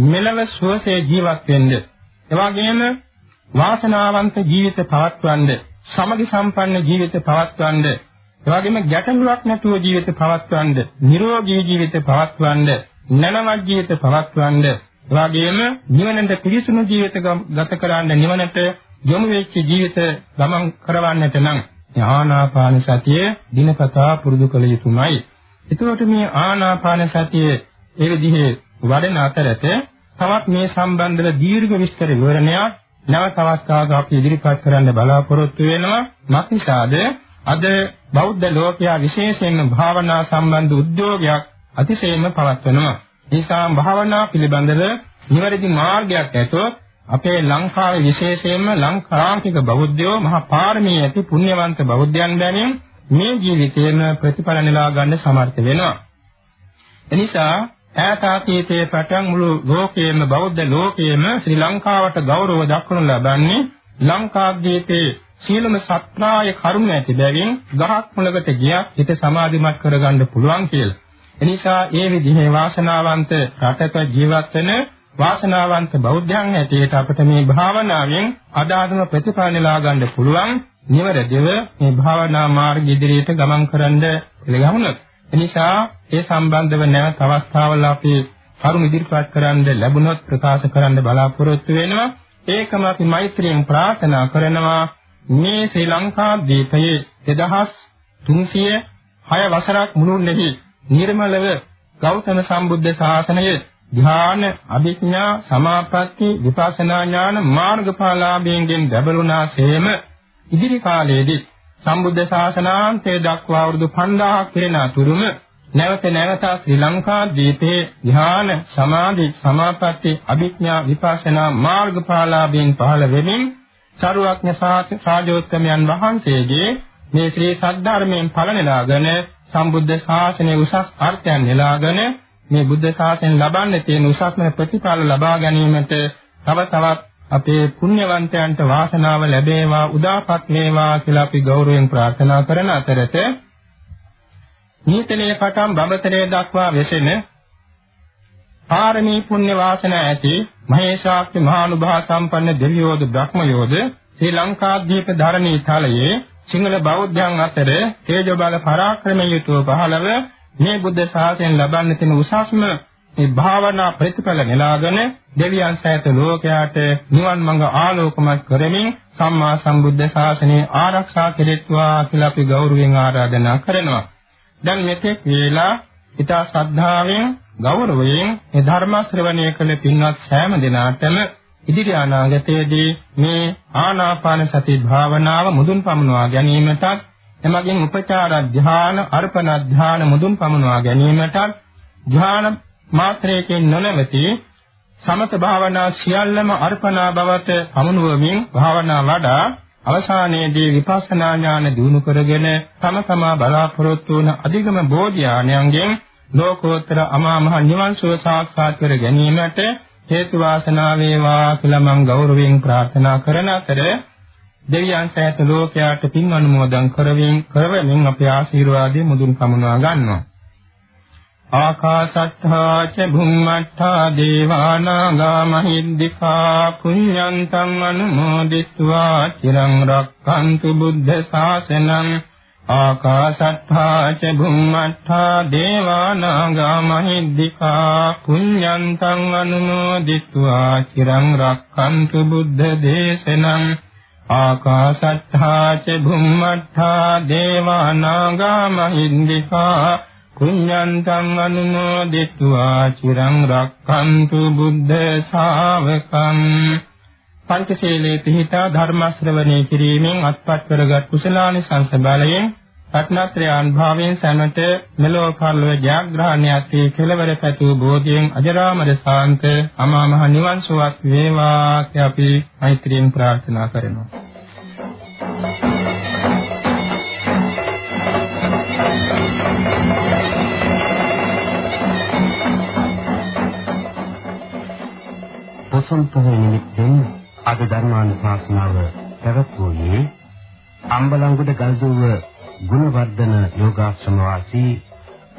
S1: මෙලව සුවසේ ජීවත් වෙන්න. එවාගෙම වාසනාවන්ත ජීවිත පවත්වන්න, සමගි සම්පන්න ජීවිත පවත්වන්න, එවාගෙම ගැටලුවක් නැතුව ජීවිත පවත්වන්න, නිරෝගී ජීවිත පවත්වන්න, නැනවත් ජීවිත පවත්වන්න, එවාගෙම නිවනට පිරිසුණු ජීවිත ගත කරන්න නිවනට යොමු වෙච්ච ජීවිත ගමන් කරවන්නට නම් ආනාපාන සතිය දිනපතා පුරුදු කළ යුතුමයි. එතකොට මේ ආනාපාන සතිය ඒ විදිහේ වඩන අතරත තවත් මේ සම්බන්ධව දීර්ඝ විස්තර විවරණයක් නැවත අවස්ථාවක අපි ඉදිරිපත් කරන්න බලාපොරොත්තු වෙනවා. මක්නිසාද අද බෞද්ධ ලෝකයා විශේෂයෙන්ම භාවනා සම්බන්ධ උද්‍යෝගයක් අතිශයින්ම පවත්වනවා. නිසා භාවනා පිළිබඳව නිවැරදි මාර්ගයක් ඇතොත් අපේ ලංකාවේ විශේෂයෙන්ම ලංකාන්තික බෞද්ධයෝ මහා පාරමී ඇති පුණ්‍යවන්ත බෞද්ධයන් බැවින් මේ ජීවිතේම ප්‍රතිඵල නෙලා ගන්න සමර්ථ වෙනවා. එනිසා ඈතාතීතයේ පටන් මුළු ලෝකයේම බෞද්ධ ලෝකයේම ශ්‍රී ලංකාවට ගෞරව දක්වනු ලබන්නේ ලංකාද්වීපයේ සීලම සත්‍රාය කරුණ ඇති බැවින් ගහක් මුලකට ගියත් හිත සමාධිමත් කරගන්න පුළුවන් කියලා. එනිසා ඒ විදිහේ වාසනාවන්ත රටක ජීවත් වෙන වාසනාවන්ත බෞද්ධයන් හැටියට අපිට මේ භාවනාවෙන් අදාළම ප්‍රතිඵල ලා ගන්න පුළුවන් නිවැරදිව මේ භාවනා මාර්ග ඉදිරියට ගමන් කරන්න පිළිගමුණොත්. එනිසා ඒ සම්බන්ධව නැවත අවස්ථාවල අපි කරුණ ඉදිරිපත් කරන්න ලැබුණොත් ප්‍රකාශ කරන්න බලාපොරොත්තු වෙනවා. ඒකම අපි මෛත්‍රියෙන් ප්‍රාර්ථනා කරනවා මේ ශ්‍රී ලංකා දීපයේ 2306 වසරක් මුළුල්ලේහි නිර්මලව ගෞතම සම්බුද්ධ ශාසනය ධ්‍යාන අභිඥා සමාපatti විපස්සනා ඥාන මාර්ගඵලාභයෙන් ලැබුණාseම ඉදිරි කාලයේදී සම්බුද්ධ ශාසනාන්තය දක්වා වරුදු 5000ක් පිරෙන අතුරුම නැවත නැවත ශ්‍රී ලංකා දීපේ ධ්‍යාන සමාධි සමාපatti අභිඥා විපස්සනා මාර්ගඵලාභයෙන් පහළ වෙමින් සරුවක්ඥ සාජෝත්තමයන් වහන්සේගේ මේ ශ්‍රී සද්ධර්මයෙන් පළනෙලාගෙන සම්බුද්ධ ශාසනයේ උසස් අර්ථයන් නෙලාගෙන මේ බුද්ධ ශාසනය ලබන්නේ තියෙන උසස්ම ප්‍රතිඵල ලබා ගැනීමට තව තවත් අපේ පුණ්‍යවන්තයන්ට වාසනාව ලැබේවා උදාපත් වේවා කියලා අපි ගෞරවයෙන් ප්‍රාර්ථනා කරන අතරත නීතලේ පටන් බඹතරේ දක්වා වෙසෙන පාරමී පුණ්‍ය වාසනා ඇති මහේශාක්‍ය මහානුභාව සම්පන්න දෙවියෝද බ්‍රහ්මයෝද ශ්‍රී ලංකාද්වීප ධරණී තලයේ සිංහල බෞද්ධයන් අතර තේජෝ බල පරාක්‍රමයෙන් යුතුව පහළව මේ බුද්ධ ශාසනයෙන් ලබන්න තියෙන උසස්ම මේ භාවනා ප්‍රතිඵල නෙලාගෙන දෙවියන් සහිත ලෝකයාට නිවන් මඟ ආලෝකමත් කරමින් සම්මා සම්බුද්ධ ශාසනය ආරක්ෂා කෙරෙත්වා කියලා අපි ගෞරවයෙන් ආරාධනා කරනවා. දැන් මෙතෙක් වේලා ඊට ශ්‍රද්ධාවෙන් ගෞරවයෙන් මේ ධර්ම ශ්‍රවණය කළ පින්වත් සෑම දිනාටම ඉදිරි අනාගතයේදී මේ ආනාපාන සති භාවනාව මුදුන් පමුණවා ගැනීමටත් එමගින් උපචාර ධ්‍යාන අර්පණ ධ්‍යාන මුදුන් පමුණවා ගැනීමටත් ධ්‍යාන මාත්‍රයකින් නොනවති සමත භාවනා සියල්ලම අර්පණා බවට පමුණුවමින් භාවනා වඩා අවසානයේදී විපස්සනා ඥාන දිනු කරගෙන තම තමා බලාපොරොත්තු වන අධිගම බෝධිආණයන්ගෙන් ලෝකෝත්තර අමා මහ නිවන් සුව සාක්ෂාත් කර ගැනීමට හේතු වාසනා වේවා කියලා මම ගෞරවයෙන් ප්‍රාර්ථනා කරන අතර දෙවියන් සෑත ලෝකයාට පින් අනුමෝදන් කරමින් කරවමින් අපේ ආශිර්වාදයේ මුදුන් පමුණවා ගන්නවා. ආකාශත්තා ච භුම්මත්තා දේවානාගා මහිද්దికා පුඤ්ඤන්තං අනුමෝදිත්වා චිරං රක්ඛන්තු බුද්ධ ශාසනං ආකාශත්ථා ච භුම්මත්ථා දේවානාගා මහිද්దికා පුඤ්ඤන්තං අනුමෝදිत्वा চিරං රක්ඛන්තු බුද්ධ දේශනං ආකාශත්ථා ච භුම්මත්ථා දේවානාගා මහිද්దికා පුඤ්ඤන්තං අනුමෝදිत्वा চিරං රක්ඛන්තු බුද්ධ ශාවකං පංචශීලයේ පිහිටා ධර්ම ශ්‍රවණය කිරීමෙන් අත්පත් කරගත් කුසලානි සංස බලයෙන් රත්නත්‍රයන් භාවයෙන් සැනට මෙලොව පරලොව ජයග්‍රහණයත් කෙලවර පැතු බෝධියෙන් අජරාමර ශාන්ත අමා මහ නිවන් සුවක් වේවා කියලා අපි මෛත්‍රියෙන් ප්‍රාර්ථනා කරනවා
S2: පොසොන් පොහොය නිමිත්තෙන් අද ධර්මානුශාසනාව පැවැත්වුවේ අම්බලංගොඩ ගල්දුව ගුණවර්ධන යෝගාශ්‍රම වාසී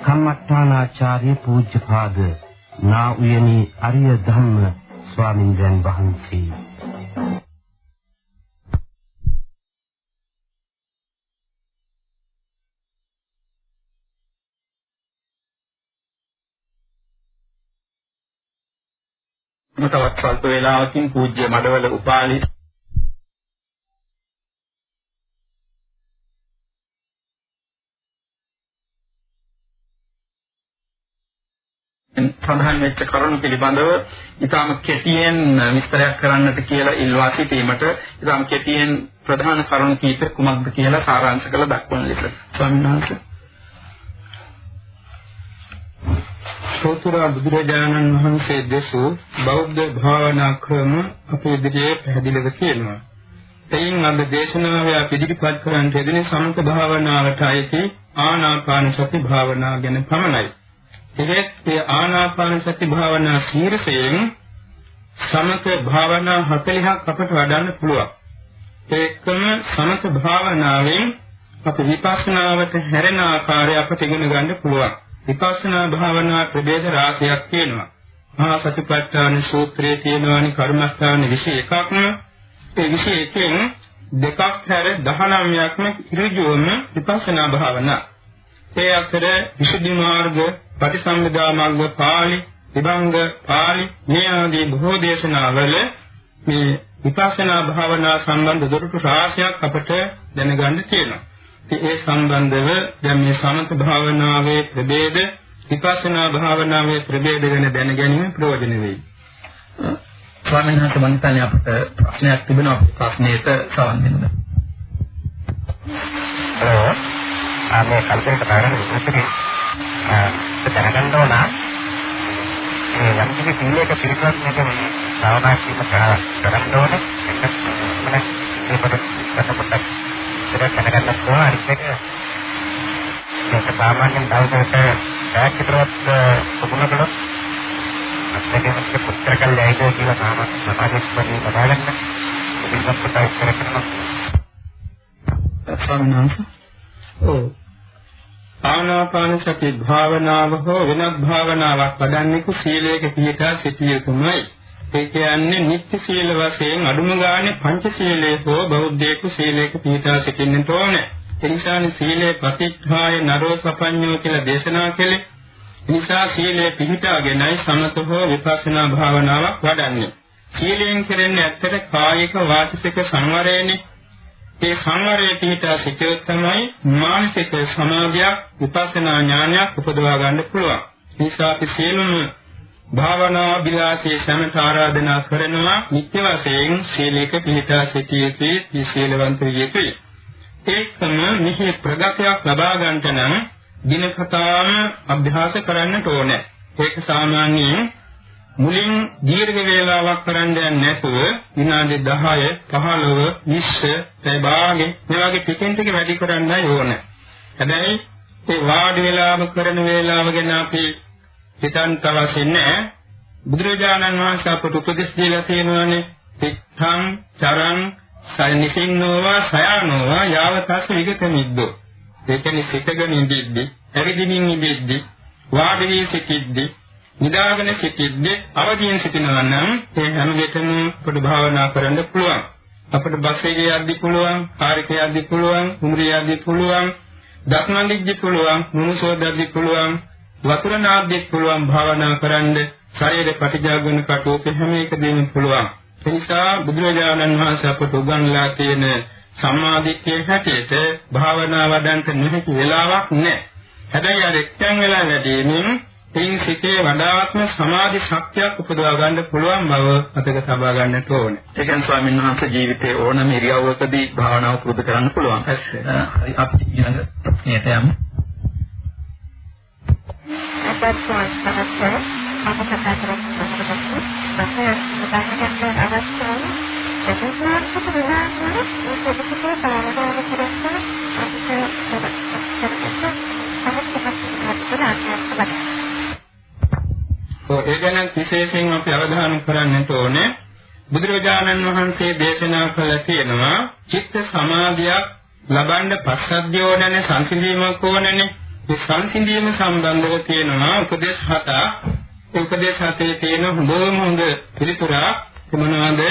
S2: කම්මඨානාචාර්ය පූජ්‍යපාද නා උයනි අරිය ධම්ම ස්වාමින්දයන් වහන්සේ.
S3: තවත් ස්වල්ප වේලාවකින් පූජ්‍ය මඩවල උපාලි සඳහන් වෙච්ච කරුණු පිළිබඳව ඊටම කෙටියෙන් විස්තරයක් කරන්නට කියලා ඉල්වා සිටීමට ඊටම කෙටියෙන් ප්‍රධාන කරුණු කීප කුමක්ද කියලා සාරාංශ කළ දක්වන ලෙස ස්වාමීන් වහන්සේ.
S1: සෝතුරා බුදුරජාණන් වහන්සේ දෙසූ බෞද්ධ භාවනා ක්‍රම අපේ ඉදිරියේ පැහැදිලිව තියෙනවා. එයින් අද දේශනාවේ අපි ඉදිරිපත් කරන්න යෙදෙන සමත භාවනාවට අයිති ආනාපාන සති භාවනාව ගැන පමණයි. ඒකත් ඒ ආනාපාන සති භාවනා ශීර්ෂයෙන් සමත භාවනා 40ක් අපට වඩන්න පුළුවන්. ඒකම සමත භාවනාවෙන් අපි විපස්සනාවට හැරෙන ආකාරය අපට ඉගෙන ගන්න පුළුවන්. විපස්සනා භාවනා ප්‍රභේද රාශියක් තියෙනවා. මහා සතිපට්ඨාන සූත්‍රයේ තියෙනවානි කර්මස්ථාන 21ක්ම ඒ 21කින් දෙකක් හැර 19ක්ම ඉරිජුවම විපස්සනා භාවනා. ඒ අතර විසුද්ධි මාර්ග, පටිසම්භිදා මාර්ග, පාළි, විභංග, පාළි මේ ආදී බොහෝ දේශනාවල මේ විපස්සනා භාවනා සම්බන්ධ දොරටු රාශියක් අපට දැනගන්න තියෙනවා. ඒ සම්බන්ධව දැන් මේ සමත භාවනාවේ ප්‍රභේද විපස්සනා භාවනාවේ ප්‍රභේද ගැන දැන ගැනීම ප්‍රයෝජන වෙයි.
S3: ස්වාමීන් වහන්සේ මම හිතන්නේ අපිට ප්‍රශ්නයක් තිබෙනවා ප්‍රශ්නෙට සවන් දෙන්න.
S2: හලෝ. ආමේ කල්පනා කරන විදිහට දැනගන්න ඕන මේ යම් කිසි සීලයක පිළිපදින එක මේ කීම කරන්න ඕනේ. ඒක මම ඒකට ඒක දැනගන්නත් ඕන අනිත් එක මේක සාමාන්‍යයෙන් දවසකට පැයක් විතරවත් පුහුණු කළොත් අපිට පුත්‍ර කල්යයිද කියලා සාමාන්‍ය සමාජයක් වගේ බදාගන්න. ඉතින් අපිට කරකරන
S1: ස්වාමීන් ඔව්. ආනාපාන සති භාවනාව හෝ වෙනත් භාවනාවක් වඩන්නේ කුසීලයක පිළිපදා සිටිය යුතුමයි ඒ කියන්නේ නිත්‍ය සීල වශයෙන් අඩුම ගානේ පංච සීලයේ හෝ බෞද්ධයෙක් සීලයක පිළිපදා සිටින්නට ඕනේ. ඒ නිසානේ සීලේ ප්‍රතිත්ථාය නරෝ සපඤ්ඤෝ කියලා දේශනා කළේ. නිසා සීලේ පිළිපදාගෙනයි සමත හෝ විපස්සනා භාවනාවක් වඩන්නේ. සීලයෙන් කරන්නේ ඇත්තට කායික වාචික සංවරයනේ. ඒ සංවරයේ පිහිටා සිටියොත් තමයි මානසික සමාධියක් විපස්සනා ඥානයක් උපදවා ගන්න පුළුවන්. නිසා අපි සියලුම භාවනා අභිලාෂයේ සමත ආරාධනා කරනවා නිත්‍ය වශයෙන් සීලයක පිළිපදා සිටිය යුතුයි සීලවන්ත විය යුතුයි. ඒකම නිහි ප්‍රගතියක් ලබා ගන්නට නම් දිනකතාම අභ්‍යාස කරන්නට ඕනේ. ඒක සාමාන්‍යයෙන් මුලින් දීර්ඝ වේලාවක් කරන්න යන්නේ නැතුව විනාඩි 10 15 20 පැය භාගෙ මේ වගේ ටිකෙන් ටික වැඩි කරන්නයි ඕනේ. හැබැයි ඒ වාඩි වේලාව කරන වේලාව ගැන අපි හිතන්න අවශ්‍ය නැහැ. බුදුරජාණන් වහන්සේ අපට උපදෙස් දීලා තියෙනවානේ. තිත්තං චරං සයනිසින්නෝවා සයානෝවා යාවතස් විගත මිද්දෝ ඒ කියන්නේ සිතගෙන ඉඳිද්දි ඇවිදින්න ඉඳිද්දි වාඩි වී සිටිද්දි නිදාගෙන සිටිද්දි අවදියෙන් සිටිනවා නම් ඒ හැම විටම පොඩි භාවනා කරන්න පුළුවන්. අපිට බස් එකේ යද්දි පුළුවන් කාර් එකේ යද්දි පුළුවන් කුමරිය යද්දි පුළුවන් දක්මන්දිද්දි පුළුවන් මුනුසෝදද්දි පුළුවන් වතුර නාද්දි පුළුවන් භාවනා කරන්න ශරීර ප්‍රතිජාගන කටෝප හැම එකදීම පුළුවන් ඒ නිසා බුදුරජාණන් වහන්සේ අපට උගන්ලා තියෙන සම්මාදිට්ඨිය හැටියට භාවනා වඩන්ට නොහැකි වෙලාවක් නැහැ. හැබැයි අර එක්තැන් වෙලා වැඩිමින් එයින් සිතේ වඩාත්ම සමාධි ශක්තියක් උපදවා ගන්න පුළුවන් බව අතක තබා ගන්නට ඕනේ.
S3: ඒ කියන්නේ ස්වාමීන් වහන්සේ ජීවිතයේ ඕනම ඉරියව්වකදී භාවනාව පුරුදු කරන්න පුළුවන්. අපි ඊළඟ ප්‍රශ්නයට යමු.
S4: Untuk itu kalau ada orang serasa aku coba serasa sangat cepat berat cepat.
S1: ඔව් ඒ ගැන විශේෂයෙන් අපි අවධානය කරන්නට ඕනේ බුදුරජාණන් වහන්සේ දේශනා කළ තියෙනවා චිත්ත සමාධියක් ලබන්න පස්සද්ධියෝනනේ සංසිඳීමක් ඕනනේ ඒ සංසිඳීම සම්බන්ධව තියෙනවා උපදේශ හතක් උපදේශ හතේ තියෙන හොඳම හොඳ පිළිතුරක් මොනවද?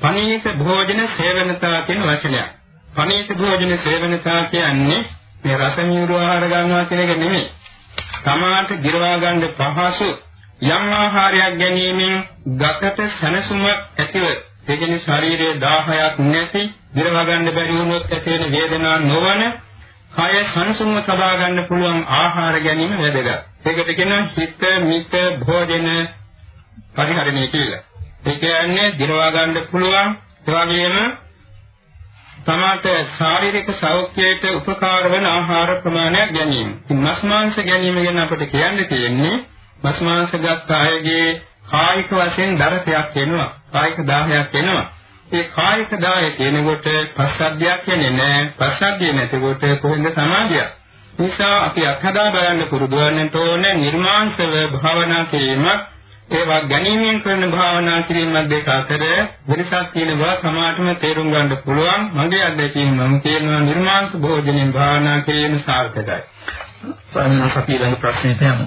S1: පනීත භෝජන සේවනතා කියන වචනයක්. පනීත භෝජන සේවනතා කියන්නේ මේ රස මිහිරු ආහාර ගන්නවා කියන එක නෙමෙයි. තමාට ගිරවා ගන්න පහසු යම් ආහාරයක් ගැනීමෙන් ගතට සැනසුම ඇතිව ඒ කියන්නේ ශරීරයේ 10ක් නැති ගිරවා ගන්න බැරි වුණොත් ඇති වෙන වේදනාවක් නොවන කය සංසුන්ව තබා ගන්න පුළුවන් ආහාර ගැනීම වැදගත්. ඒකට කියනවා හිත මිත භෝජන පරිහරණය කියලා. ඒ කියන්නේ දිරවා ගන්න පුළුවන් ඒ වගේම තමාට ශාරීරික සෞඛ්‍යයට උපකාර වන ආහාර ප්‍රමාණයක් ගැනීම. ඉතින් මස් මාංශ ගැනීම ගැන අපිට කියන්න තියෙන්නේ මස් මාංශ ගත් අයගේ කායික වශයෙන් දරතයක් එනවා. කායික දාහයක් එනවා. ඒ කායික දාය කියනකොට පස්සද්ධියක් කියන්නේ නෑ. පස්සද්ධිය නැතිකොට කොහෙන්ද සමාධිය? නිසා අපි අත්හදා බලන්න පුරුදු වෙන්නට ඕනේ නිර්මාංශව භාවනා කිරීමක් ඒවා ගැනීමෙන් කරන භාවනා කිරීමක් දෙක අතර වෙනසක් තියෙන බව සමාජම තේරුම් ගන්න පුළුවන් මගේ අත්දැකීම මම කියනවා නිර්මාංශ භෝජනයෙන් භාවනා කිරීම සාර්ථකයි.
S3: ස්වාමීන් අපි ඊළඟ ප්‍රශ්නෙට යමු.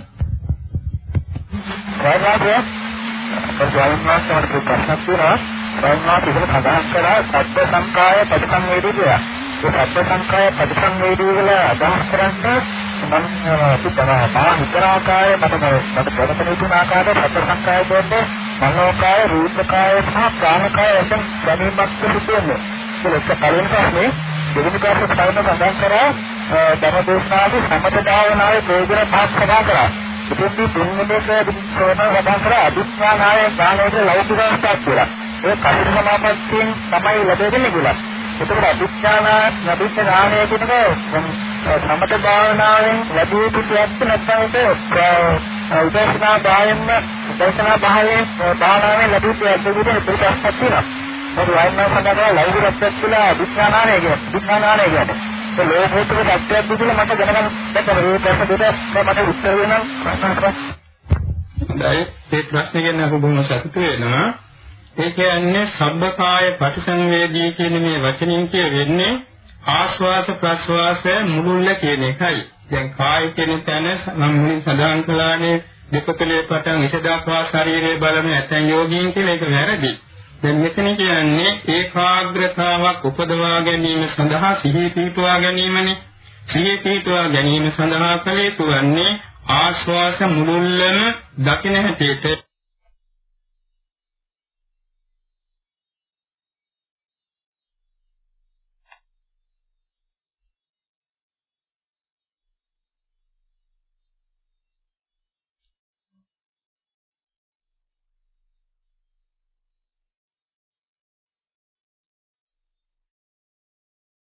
S2: ස්වාමීන් වහන්සේට ප්‍රශ්න තියෙනවා සම්මා පිළිබඳ සඳහන් කරා සත්‍ය සංකාය ප්‍රතිසංවේදී කියලා. ඒ සත්‍ය සංකාය ප්‍රතිසංවේදී වල අදහස් කරන්නේ මම අපි තමයි මා හිතරාකාය මට මට ප්‍රවතන තුන ආකාරයට සත්‍ය සංකාය කියන්නේ මනෝකාය රූපකාය සහ ප්‍රාණකාය වශයෙන් ගැනීමක් සිදුවෙන්නේ. ඒක කලින් තමයි දෙවෙනි කාර්ය සායන සඳහන් කරා ධර්මදේශනාවේ සමත භාවනාවේ ප්‍රයෝජන පහක් සඳහන් කරා. ඉතින් තුන්වෙනි එක දිස්කෝණ වදන් කරා අදිස්ඥානාය ප්‍රාණයේ ලෞකික අවස්ථාවක් කියලා. ඒ කලින් සමාපත්තියෙන් තමයි ලැබෙන්නේ කියලා. එතකොට අධිෂ්ඨාන නබිච්ච ඥානය කියනක සමත භාවනාවෙන් ලැබී සිටියත් නැත්නම් ඒක උදේශනා භාවයෙන්ම උදේශනා භාවයෙන් භාවනාවෙන් ලැබී සිටියත් ඒක ප්‍රතිපස්සක් තියෙනවා. ඒක වයින්නා සඳහා ලෞකික රැක්කත් කියලා අධිෂ්ඨානානය කියන්නේ. අධිෂ්ඨානානය කියන්නේ. ඒ ලෝකෝත්තර සත්‍යයක් විදිහට මට දැනගන්න බැහැ. මේ ප්‍රශ්න දෙක මට උත්තර වෙනවා.
S1: හොඳයි. මේ ප්‍රශ්නේ ගැන අපි බොහොම සතුටු වෙනවා. ඒ කියන්නේ සබ්බකාය ප්‍රතිසංවේදී කියන මේ වචنين කියෙන්නේ ආස්වාස ප්‍රස්වාස මුළුල්ල කියන එකයි. දැන් කාය කියන තැන මම මුලින් සඳහන් කළානේ දෙපතලේ පටන් විසදාපා ශරීරයේ බලම ඇතන් යෝගීන් කියලා ඒක වැරදි. දැන් මෙතන කියන්නේ ඒකාග්‍රතාවක් උපදවා ගැනීම සඳහා සිහිය පිහිටුවා ගැනීමනේ. සිහිය පිහිටුවා ගැනීම සඳහා කලේ තුවන්නේ ආශ්වාස මුළුල්ලම දකින හැටියට